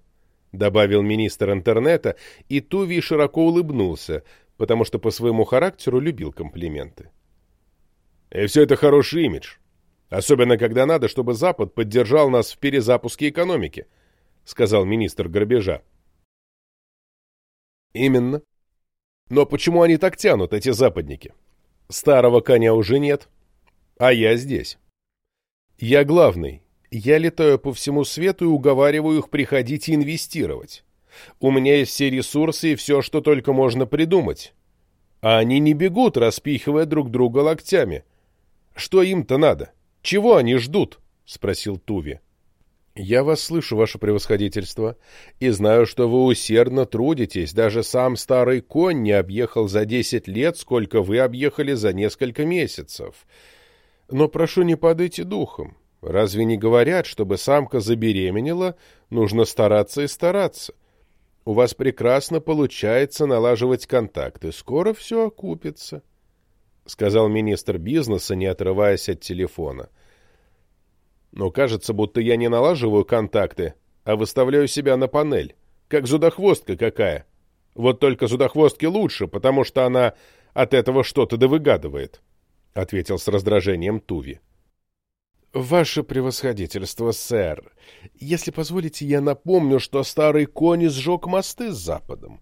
добавил министр интернета, и Туви широко улыбнулся, потому что по своему характеру любил комплименты. И все это хороший имидж. Особенно, когда надо, чтобы Запад поддержал нас в перезапуске экономики, сказал министр грабежа. Именно. Но почему они так тянут, эти западники? Старого коня уже нет, а я здесь. Я главный. Я летаю по всему свету и уговариваю их приходить и инвестировать. У меня есть все ресурсы и все, что только можно придумать. А они не бегут, распихивая друг друга локтями. Что им-то надо? Чего они ждут? — спросил Туви. «Я вас слышу, ваше превосходительство, и знаю, что вы усердно трудитесь. Даже сам старый конь не объехал за десять лет, сколько вы объехали за несколько месяцев. Но прошу, не падайте духом. Разве не говорят, чтобы самка забеременела, нужно стараться и стараться? У вас прекрасно получается налаживать контакты. Скоро все окупится», — сказал министр бизнеса, не отрываясь от телефона. — но кажется, будто я не налаживаю контакты, а выставляю себя на панель, как зудохвостка какая. Вот только зудохвостке лучше, потому что она от этого что-то довыгадывает, — ответил с раздражением Туви. — Ваше превосходительство, сэр, если позволите, я напомню, что старый конь сжег мосты с Западом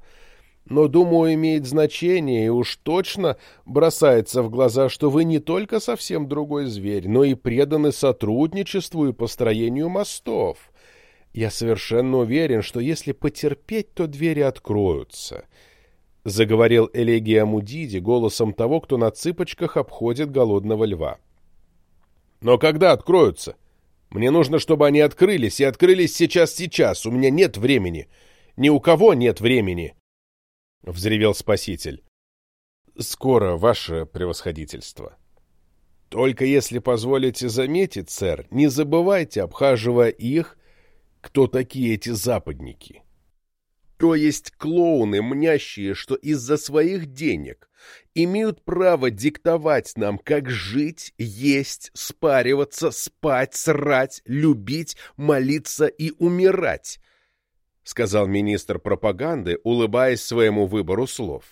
но, думаю, имеет значение и уж точно бросается в глаза, что вы не только совсем другой зверь, но и преданы сотрудничеству и построению мостов. Я совершенно уверен, что если потерпеть, то двери откроются. — заговорил Элегия Мудиди голосом того, кто на цыпочках обходит голодного льва. — Но когда откроются? Мне нужно, чтобы они открылись, и открылись сейчас-сейчас. У меня нет времени. Ни у кого нет времени. — взревел спаситель. «Скоро, ваше превосходительство». «Только если позволите заметить, сэр, не забывайте, обхаживая их, кто такие эти западники. То есть клоуны, мнящие, что из-за своих денег имеют право диктовать нам, как жить, есть, спариваться, спать, срать, любить, молиться и умирать» — сказал министр пропаганды, улыбаясь своему выбору слов.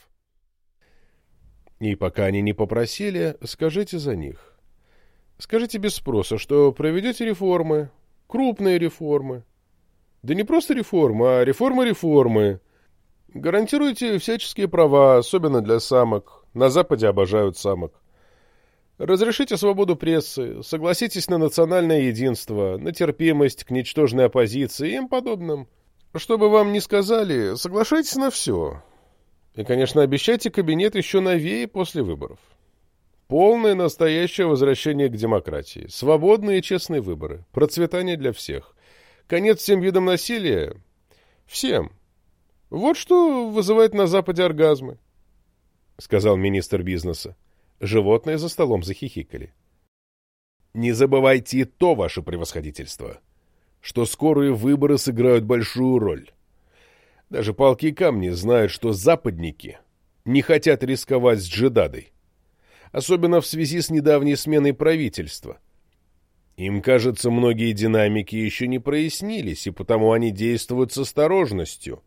«И пока они не попросили, скажите за них. Скажите без спроса, что проведете реформы, крупные реформы. Да не просто реформы, а реформы-реформы. Гарантируйте всяческие права, особенно для самок. На Западе обожают самок. Разрешите свободу прессы, согласитесь на национальное единство, на терпимость к ничтожной оппозиции и им подобным». Что бы вам ни сказали, соглашайтесь на все. И, конечно, обещайте кабинет еще новее после выборов. Полное настоящее возвращение к демократии. Свободные и честные выборы. Процветание для всех. Конец всем видам насилия. Всем. Вот что вызывает на Западе оргазмы, — сказал министр бизнеса. Животные за столом захихикали. — Не забывайте то, ваше превосходительство, что скорые выборы сыграют большую роль. Даже палки и камни знают, что западники не хотят рисковать с джедадой, особенно в связи с недавней сменой правительства. Им кажется, многие динамики еще не прояснились, и потому они действуют с осторожностью.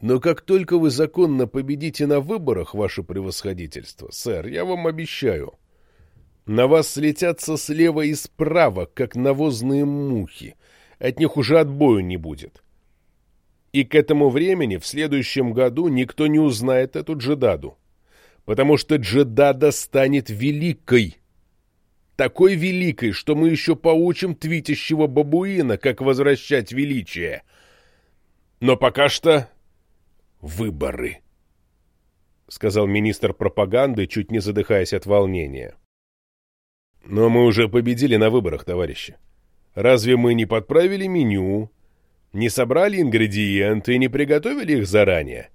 Но как только вы законно победите на выборах, ваше превосходительство, сэр, я вам обещаю, на вас слетятся слева и справа, как навозные мухи, от них уже отбою не будет. И к этому времени, в следующем году, никто не узнает эту джедаду, потому что джедада станет великой. Такой великой, что мы еще поучим твитящего бабуина, как возвращать величие. Но пока что выборы, — сказал министр пропаганды, чуть не задыхаясь от волнения. Но мы уже победили на выборах, товарищи. Разве мы не подправили меню, не собрали ингредиенты и не приготовили их заранее?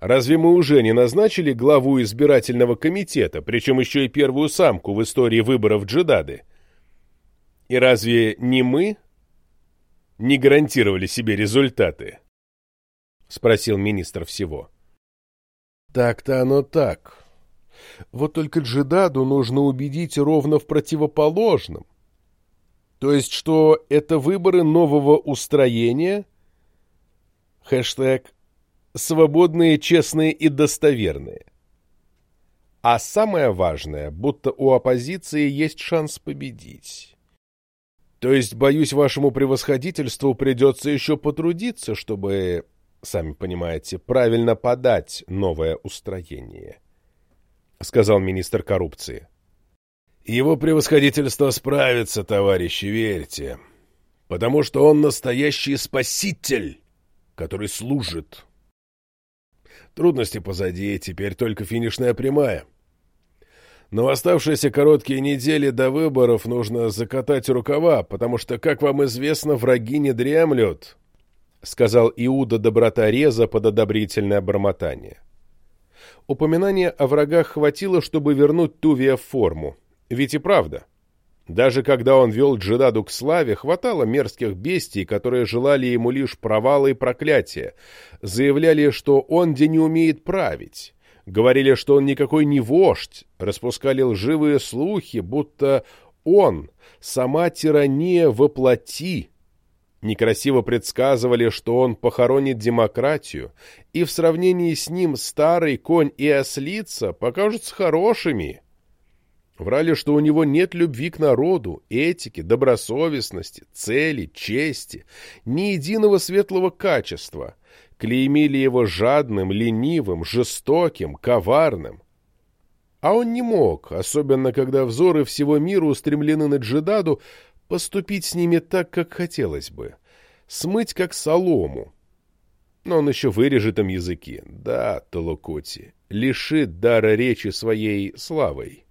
Разве мы уже не назначили главу избирательного комитета, причем еще и первую самку в истории выборов Джедады? И разве не мы не гарантировали себе результаты? Спросил министр всего. Так-то оно так. Вот только Джедаду нужно убедить ровно в противоположном. То есть, что это выборы нового устроения, хэштег «свободные, честные и достоверные». А самое важное, будто у оппозиции есть шанс победить. То есть, боюсь, вашему превосходительству придется еще потрудиться, чтобы, сами понимаете, правильно подать новое устроение, — сказал министр коррупции. Его превосходительство справится, товарищи, верьте, потому что он настоящий спаситель, который служит. Трудности позади, теперь только финишная прямая. Но оставшиеся короткие недели до выборов нужно закатать рукава, потому что, как вам известно, враги не дремлют, — сказал Иуда доброта Реза под одобрительное бормотание. Упоминания о врагах хватило, чтобы вернуть Тувия в форму. Ведь и правда. Даже когда он вел Джедаду к славе, хватало мерзких бестий, которые желали ему лишь провала и проклятия, заявляли, что он где не умеет править, говорили, что он никакой не вождь, распускали лживые слухи, будто он — сама тирания воплоти, некрасиво предсказывали, что он похоронит демократию, и в сравнении с ним старый конь и ослица покажутся хорошими. Врали, что у него нет любви к народу, этики, добросовестности, цели, чести, ни единого светлого качества. Клеймили его жадным, ленивым, жестоким, коварным. А он не мог, особенно когда взоры всего мира устремлены на Джедаду, поступить с ними так, как хотелось бы. Смыть, как солому. Но он еще вырежет им языки. Да, Толокути, лишит дара речи своей славой.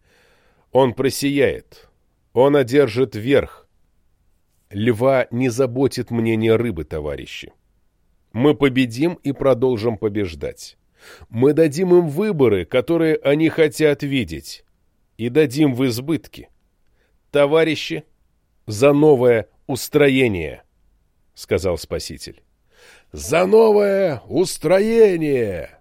Он просияет. Он одержит верх. Льва не заботит мнение рыбы, товарищи. Мы победим и продолжим побеждать. Мы дадим им выборы, которые они хотят видеть. И дадим в избытке. Товарищи, за новое устроение, сказал Спаситель. За новое устроение!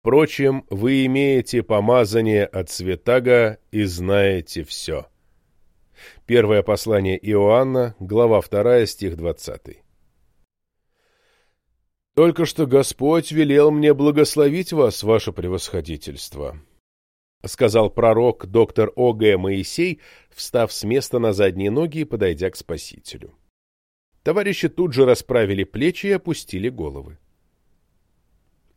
Впрочем, вы имеете помазание от Святаго и знаете все. Первое послание Иоанна, глава 2, стих 20. «Только что Господь велел мне благословить вас, ваше превосходительство», — сказал пророк доктор О.Г. Моисей, встав с места на задние ноги и подойдя к Спасителю. Товарищи тут же расправили плечи и опустили головы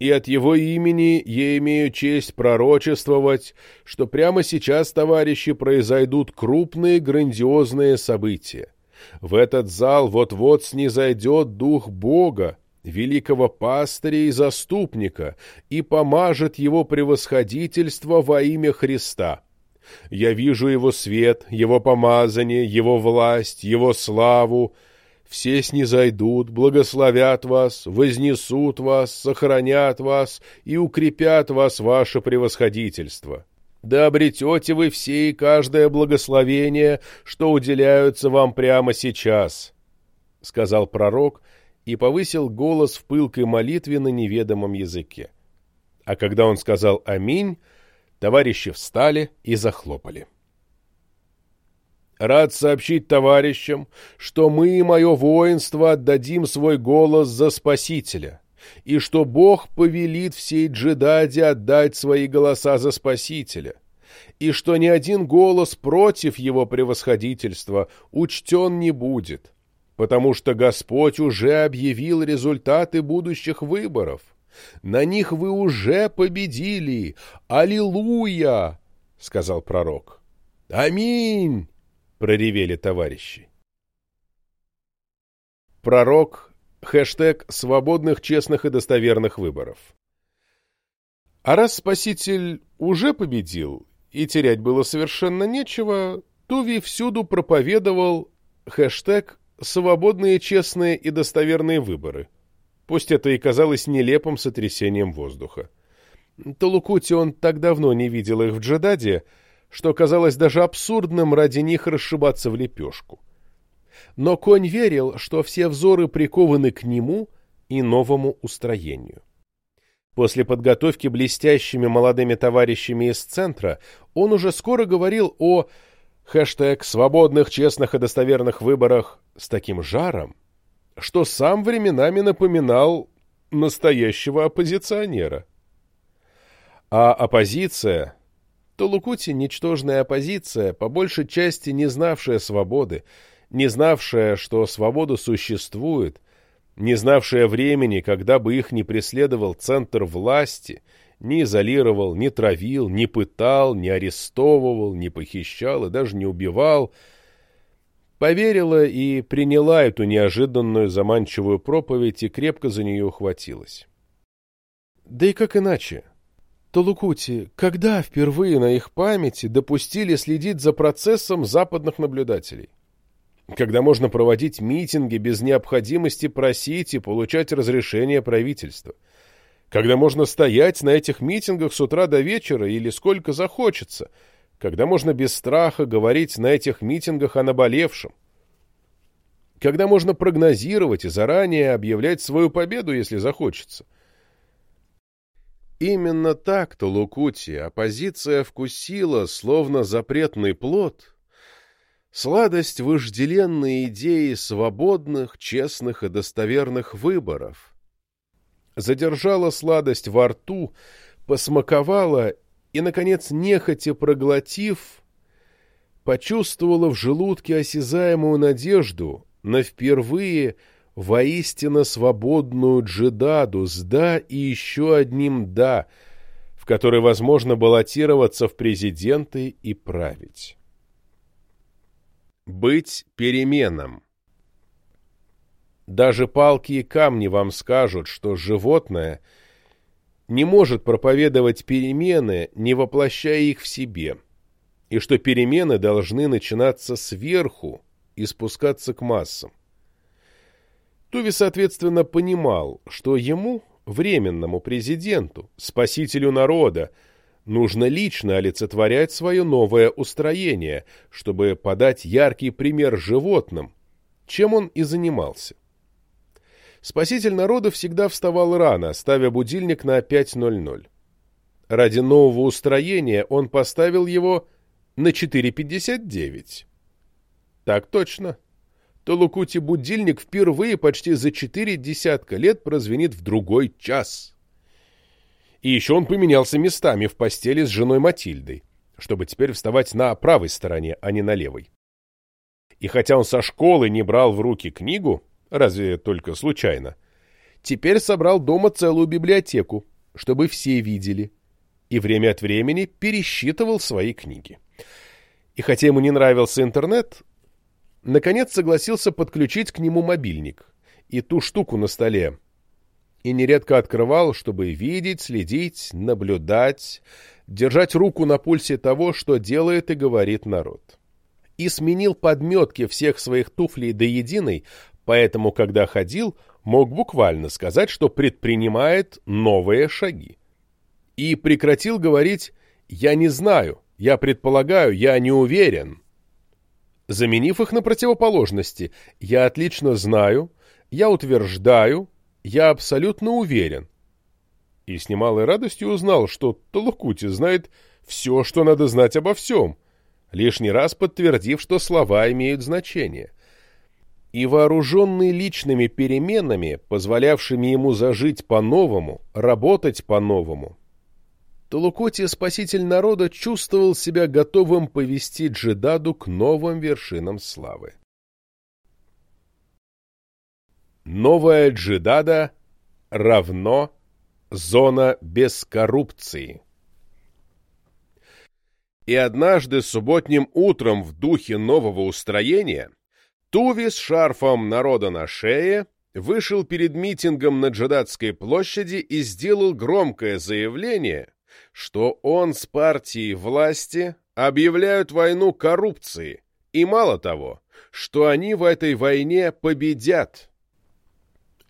и от его имени я имею честь пророчествовать, что прямо сейчас, товарищи, произойдут крупные грандиозные события. В этот зал вот-вот снизойдет Дух Бога, великого пастыря и заступника, и помажет его превосходительство во имя Христа. Я вижу его свет, его помазание, его власть, его славу, все снизойдут, благословят вас, вознесут вас, сохранят вас и укрепят вас ваше превосходительство. Да обретете вы все и каждое благословение, что уделяются вам прямо сейчас, — сказал пророк и повысил голос в пылкой молитве на неведомом языке. А когда он сказал «Аминь», товарищи встали и захлопали. Рад сообщить товарищам, что мы и мое воинство отдадим свой голос за Спасителя, и что Бог повелит всей джедаде отдать свои голоса за Спасителя, и что ни один голос против его превосходительства учтен не будет, потому что Господь уже объявил результаты будущих выборов. На них вы уже победили! Аллилуйя! — сказал пророк. Аминь! Проревели товарищи. Пророк, хэштег свободных, честных и достоверных выборов. А раз Спаситель уже победил, и терять было совершенно нечего, Туви всюду проповедовал хэштег «свободные, честные и достоверные выборы». пусть это и казалось нелепым сотрясением воздуха. Толукути он так давно не видел их в Джедаде, что казалось даже абсурдным ради них расшибаться в лепешку. Но конь верил, что все взоры прикованы к нему и новому устроению. После подготовки блестящими молодыми товарищами из центра он уже скоро говорил о хэштег «свободных, честных и достоверных выборах» с таким жаром, что сам временами напоминал настоящего оппозиционера. А оппозиция, то Лукути ничтожная оппозиция, по большей части не знавшая свободы, не знавшая, что свобода существует, не знавшая времени, когда бы их не преследовал центр власти, не изолировал, не травил, не пытал, не арестовывал, не похищал и даже не убивал, поверила и приняла эту неожиданную заманчивую проповедь и крепко за нее ухватилась. Да и как иначе? Толукути, когда впервые на их памяти допустили следить за процессом западных наблюдателей? когда можно проводить митинги без необходимости просить и получать разрешение правительства, когда можно стоять на этих митингах с утра до вечера или сколько захочется, когда можно без страха говорить на этих митингах о наболевшем, когда можно прогнозировать и заранее объявлять свою победу, если захочется. Именно так-то Лукути оппозиция вкусила, словно запретный плод — Сладость вожделенной идеи свободных, честных и достоверных выборов. Задержала сладость во рту, посмаковала и, наконец, нехотя проглотив, почувствовала в желудке осязаемую надежду на впервые воистину свободную джедаду с «да» и еще одним «да», в которой возможно баллотироваться в президенты и править. Быть переменом. Даже палки и камни вам скажут, что животное не может проповедовать перемены, не воплощая их в себе, и что перемены должны начинаться сверху и спускаться к массам. Туви, соответственно, понимал, что ему, временному президенту, спасителю народа, Нужно лично олицетворять свое новое устроение, чтобы подать яркий пример животным, чем он и занимался. Спаситель народа всегда вставал рано, ставя будильник на 5.00. Ради нового устроения он поставил его на 4.59. Так точно. Толукути будильник впервые почти за четыре десятка лет прозвенит в другой час. И еще он поменялся местами в постели с женой Матильдой, чтобы теперь вставать на правой стороне, а не на левой. И хотя он со школы не брал в руки книгу, разве только случайно, теперь собрал дома целую библиотеку, чтобы все видели, и время от времени пересчитывал свои книги. И хотя ему не нравился интернет, наконец согласился подключить к нему мобильник и ту штуку на столе, и нередко открывал, чтобы видеть, следить, наблюдать, держать руку на пульсе того, что делает и говорит народ. И сменил подметки всех своих туфлей до единой, поэтому, когда ходил, мог буквально сказать, что предпринимает новые шаги. И прекратил говорить «я не знаю», «я предполагаю», «я не уверен», заменив их на противоположности «я отлично знаю», «я утверждаю», я абсолютно уверен. И с немалой радостью узнал, что Толукути знает все, что надо знать обо всем, лишний раз подтвердив, что слова имеют значение. И вооруженный личными переменами, позволявшими ему зажить по-новому, работать по-новому, Толукути, спаситель народа, чувствовал себя готовым повести Джедаду к новым вершинам славы. Новая джидада равно зона без коррупции. И однажды субботним утром в духе нового устроения Туви с шарфом народа на шее вышел перед митингом на Джадатской площади и сделал громкое заявление, что он с партией власти объявляют войну коррупции, и мало того, что они в этой войне победят.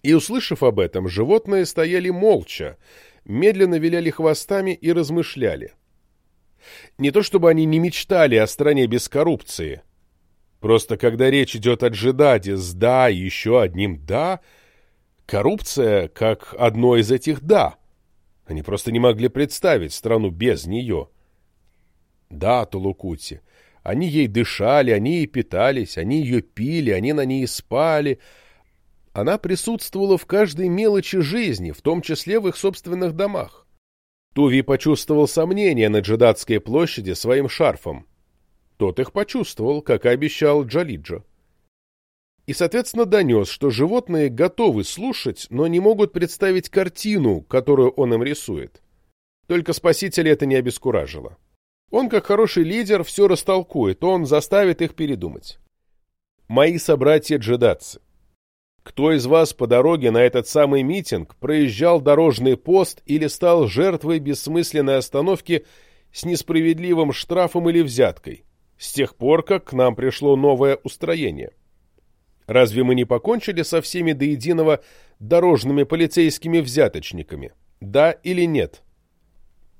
И, услышав об этом, животные стояли молча, медленно виляли хвостами и размышляли. Не то чтобы они не мечтали о стране без коррупции. Просто когда речь идет о джедаде с «да» и еще одним «да», коррупция как одно из этих «да». Они просто не могли представить страну без нее. Да, Тулукути, они ей дышали, они ей питались, они ее пили, они на ней спали. Она присутствовала в каждой мелочи жизни, в том числе в их собственных домах. Туви почувствовал сомнение на Джедатской площади своим шарфом. Тот их почувствовал, как и обещал Джалиджо. И, соответственно, донес, что животные готовы слушать, но не могут представить картину, которую он им рисует. Только спасителя это не обескуражило. Он, как хороший лидер, все растолкует, он заставит их передумать. Мои собратья-джедатцы, кто из вас по дороге на этот самый митинг проезжал дорожный пост или стал жертвой бессмысленной остановки с несправедливым штрафом или взяткой, с тех пор, как к нам пришло новое устроение? Разве мы не покончили со всеми до единого дорожными полицейскими взяточниками? Да или нет?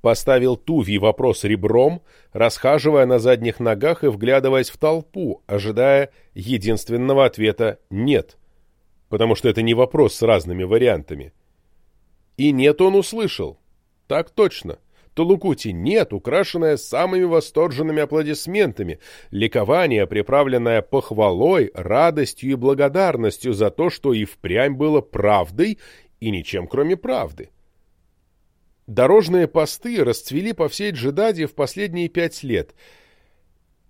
Поставил Туви вопрос ребром, расхаживая на задних ногах и вглядываясь в толпу, ожидая единственного ответа «нет» потому что это не вопрос с разными вариантами. И нет он услышал. Так точно. Толукути нет, украшенная самыми восторженными аплодисментами, ликование, приправленное похвалой, радостью и благодарностью за то, что и впрямь было правдой и ничем кроме правды. Дорожные посты расцвели по всей Джедаде в последние пять лет.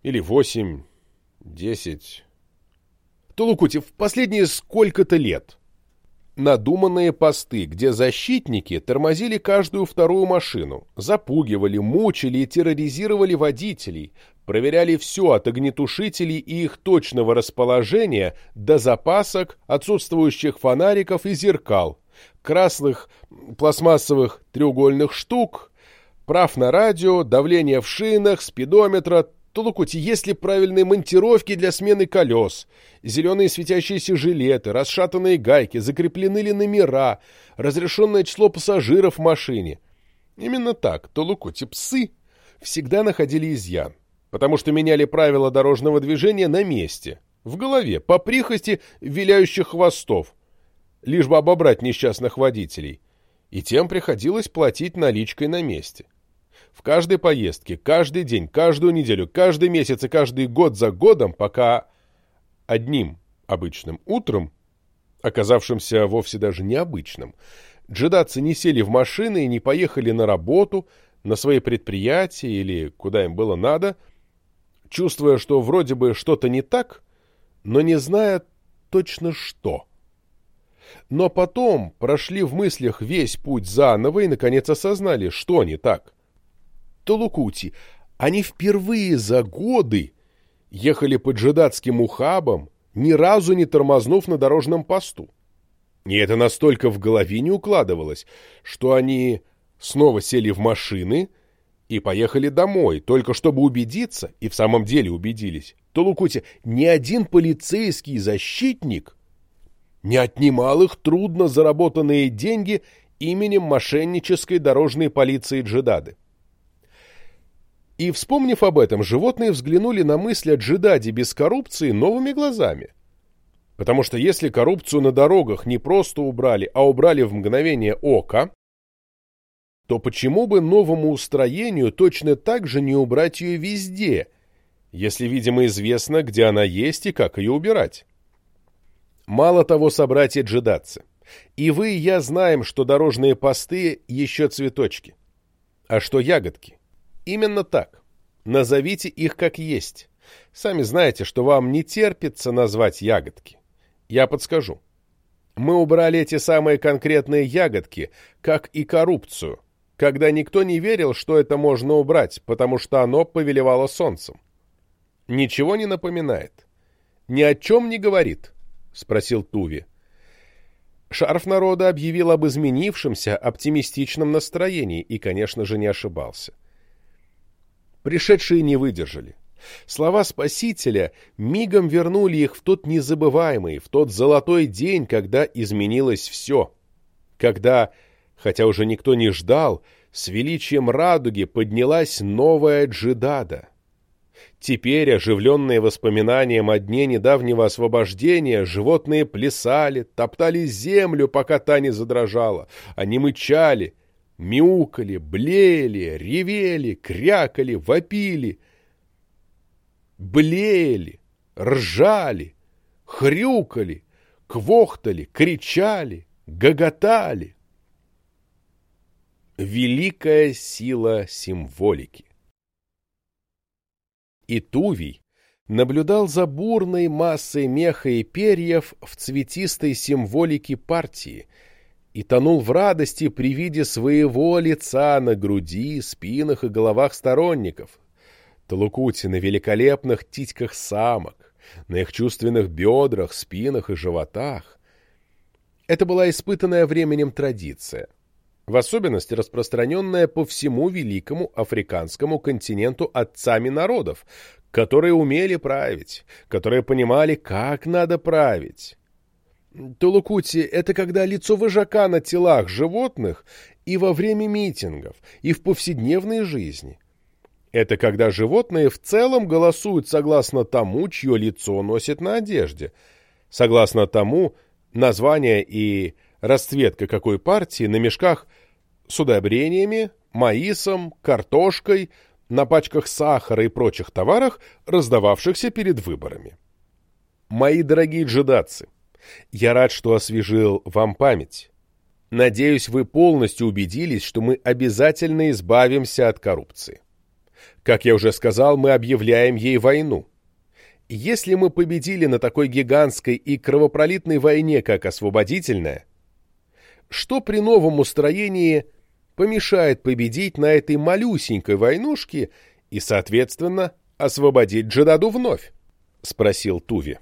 Или восемь, десять, Тулукути, в последние сколько-то лет. Надуманные посты, где защитники тормозили каждую вторую машину, запугивали, мучили и терроризировали водителей, проверяли все от огнетушителей и их точного расположения до запасок, отсутствующих фонариков и зеркал, красных пластмассовых треугольных штук, прав на радио, давление в шинах, спидометра, Толукути, есть ли правильные монтировки для смены колес, зеленые светящиеся жилеты, расшатанные гайки, закреплены ли номера, разрешенное число пассажиров в машине. Именно так, Толукути, псы всегда находили изъян, потому что меняли правила дорожного движения на месте, в голове, по прихости виляющих хвостов, лишь бы обобрать несчастных водителей, и тем приходилось платить наличкой на месте. В каждой поездке, каждый день, каждую неделю, каждый месяц и каждый год за годом, пока одним обычным утром, оказавшимся вовсе даже необычным, джедацы не сели в машины и не поехали на работу, на свои предприятия или куда им было надо, чувствуя, что вроде бы что-то не так, но не зная точно что. Но потом прошли в мыслях весь путь заново и, наконец, осознали, что не так. Толукути, они впервые за годы ехали по джедатским ухабам, ни разу не тормознув на дорожном посту. И это настолько в голове не укладывалось, что они снова сели в машины и поехали домой, только чтобы убедиться, и в самом деле убедились, Толукути, ни один полицейский защитник не отнимал их трудно заработанные деньги именем мошеннической дорожной полиции Джедады. И, вспомнив об этом, животные взглянули на мысль о джедаде без коррупции новыми глазами. Потому что если коррупцию на дорогах не просто убрали, а убрали в мгновение ока, то почему бы новому устроению точно так же не убрать ее везде, если, видимо, известно, где она есть и как ее убирать? Мало того, собратья-джедатцы, и вы, и я знаем, что дорожные посты еще цветочки, а что ягодки – Именно так. Назовите их как есть. Сами знаете, что вам не терпится назвать ягодки. Я подскажу. Мы убрали эти самые конкретные ягодки, как и коррупцию, когда никто не верил, что это можно убрать, потому что оно повелевало солнцем. Ничего не напоминает. Ни о чем не говорит, — спросил Туви. Шарф народа объявил об изменившемся оптимистичном настроении и, конечно же, не ошибался. Пришедшие не выдержали. Слова Спасителя мигом вернули их в тот незабываемый, в тот золотой день, когда изменилось все. Когда, хотя уже никто не ждал, с величием радуги поднялась новая джедада. Теперь, оживленные воспоминанием о дне недавнего освобождения, животные плясали, топтали землю, пока та не задрожала. Они мычали, мяукали, блеяли, ревели, крякали, вопили — блеяли, ржали, хрюкали, квохтали, кричали, гоготали. Великая сила символики. И Тувий наблюдал за бурной массой меха и перьев в цветистой символике партии и тонул в радости при виде своего лица на груди, спинах и головах сторонников, Талукути на великолепных титьках самок, на их чувственных бедрах, спинах и животах. Это была испытанная временем традиция, в особенности распространенная по всему великому африканскому континенту отцами народов, которые умели править, которые понимали, как надо править. Тулукути — это когда лицо вожака на телах животных и во время митингов, и в повседневной жизни. Это когда животные в целом голосуют согласно тому, чье лицо носит на одежде, согласно тому, название и расцветка какой партии на мешках с удобрениями, маисом, картошкой, на пачках сахара и прочих товарах, раздававшихся перед выборами. Мои дорогие джедацы, я рад, что освежил вам память. Надеюсь, вы полностью убедились, что мы обязательно избавимся от коррупции. Как я уже сказал, мы объявляем ей войну. Если мы победили на такой гигантской и кровопролитной войне, как освободительная, что при новом устроении помешает победить на этой малюсенькой войнушке и, соответственно, освободить Джедаду вновь? — спросил Туви.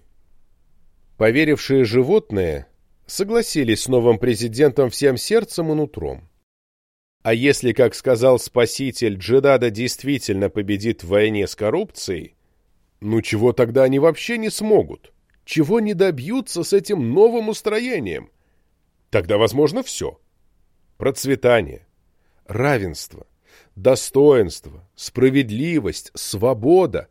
Поверившие животные согласились с новым президентом всем сердцем и нутром. А если, как сказал спаситель, Джедада действительно победит в войне с коррупцией, ну чего тогда они вообще не смогут? Чего не добьются с этим новым устроением? Тогда возможно все. Процветание, равенство, достоинство, справедливость, свобода.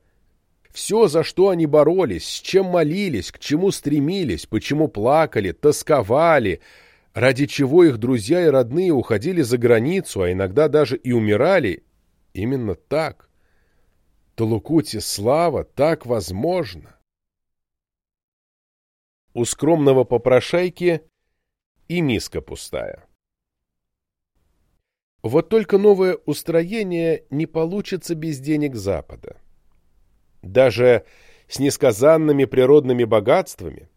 Все, за что они боролись, с чем молились, к чему стремились, почему плакали, тосковали – ради чего их друзья и родные уходили за границу, а иногда даже и умирали, именно так. Талукути слава так возможно. У скромного попрошайки и миска пустая. Вот только новое устроение не получится без денег Запада. Даже с несказанными природными богатствами,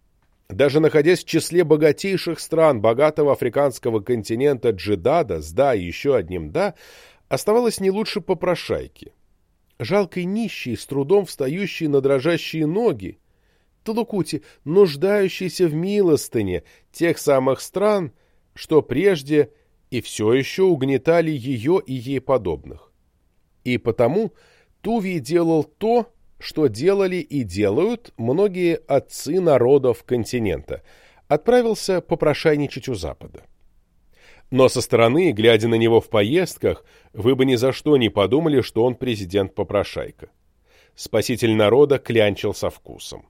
даже находясь в числе богатейших стран богатого африканского континента Джидада с «да» и еще одним «да», оставалось не лучше попрошайки. Жалкой нищей, с трудом встающей на дрожащие ноги, Талукути, нуждающейся в милостыне тех самых стран, что прежде и все еще угнетали ее и ей подобных. И потому Туви делал то, что делали и делают многие отцы народов континента, отправился попрошайничать у Запада. Но со стороны, глядя на него в поездках, вы бы ни за что не подумали, что он президент-попрошайка. Спаситель народа клянчил со вкусом.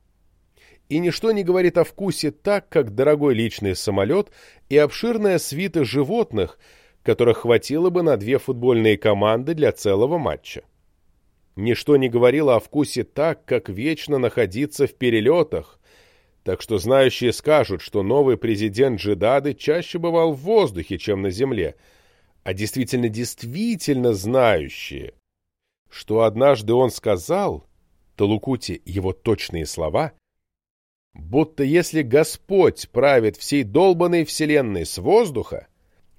И ничто не говорит о вкусе так, как дорогой личный самолет и обширная свита животных, которых хватило бы на две футбольные команды для целого матча. Ничто не говорило о вкусе так, как вечно находиться в перелетах, так что знающие скажут, что новый президент Джидады чаще бывал в воздухе, чем на земле, а действительно-действительно знающие, что однажды он сказал, Талукути его точные слова, будто если Господь правит всей долбанной вселенной с воздуха,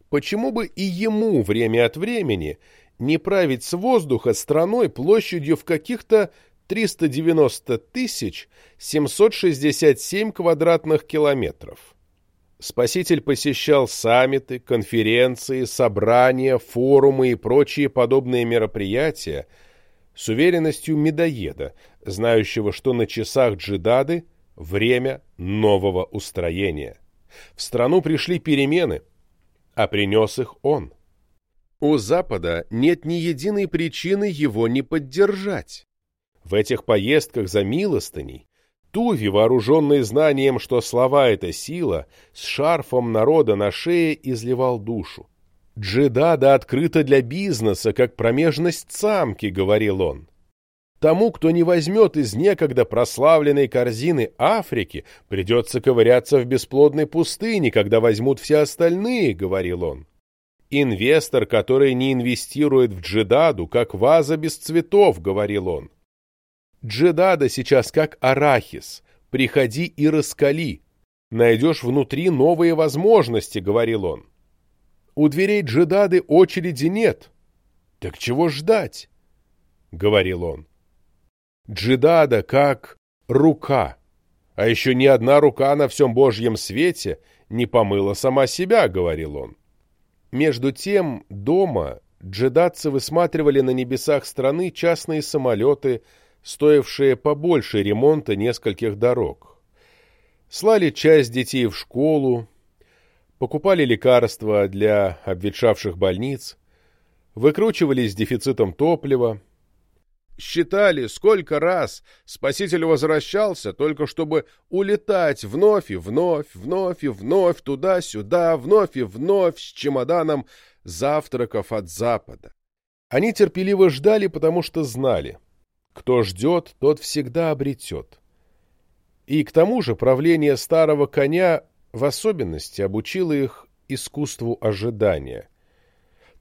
почему бы и ему время от времени не править с воздуха страной площадью в каких-то 390 тысяч 767 квадратных километров. Спаситель посещал саммиты, конференции, собрания, форумы и прочие подобные мероприятия, с уверенностью медоеда, знающего, что на часах джидады время нового устроения. В страну пришли перемены, а принес их он. У Запада нет ни единой причины его не поддержать. В этих поездках за милостыней Туви, вооруженный знанием, что слова — это сила, с шарфом народа на шее изливал душу. «Джидада открыта для бизнеса, как промежность самки», — говорил он. Тому, кто не возьмет из некогда прославленной корзины Африки, придется ковыряться в бесплодной пустыне, когда возьмут все остальные, — говорил он. Инвестор, который не инвестирует в джедаду, как ваза без цветов, — говорил он. Джедада сейчас как арахис. Приходи и раскали. Найдешь внутри новые возможности, — говорил он. У дверей джедады очереди нет. Так чего ждать? — говорил он. Джидада как рука. А еще ни одна рука на всем Божьем свете не помыла сама себя, — говорил он. Между тем, дома джедадцы высматривали на небесах страны частные самолеты, стоившие побольше ремонта нескольких дорог. Слали часть детей в школу, покупали лекарства для обветшавших больниц, выкручивались с дефицитом топлива, Считали, сколько раз Спаситель возвращался, только чтобы улетать вновь и вновь, вновь и вновь, туда-сюда, вновь и вновь с чемоданом завтраков от Запада. Они терпеливо ждали, потому что знали, кто ждет, тот всегда обретет. И к тому же правление старого коня в особенности обучило их искусству ожидания.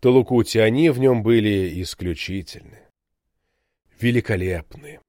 Талукути они в нем были исключительны великолепны.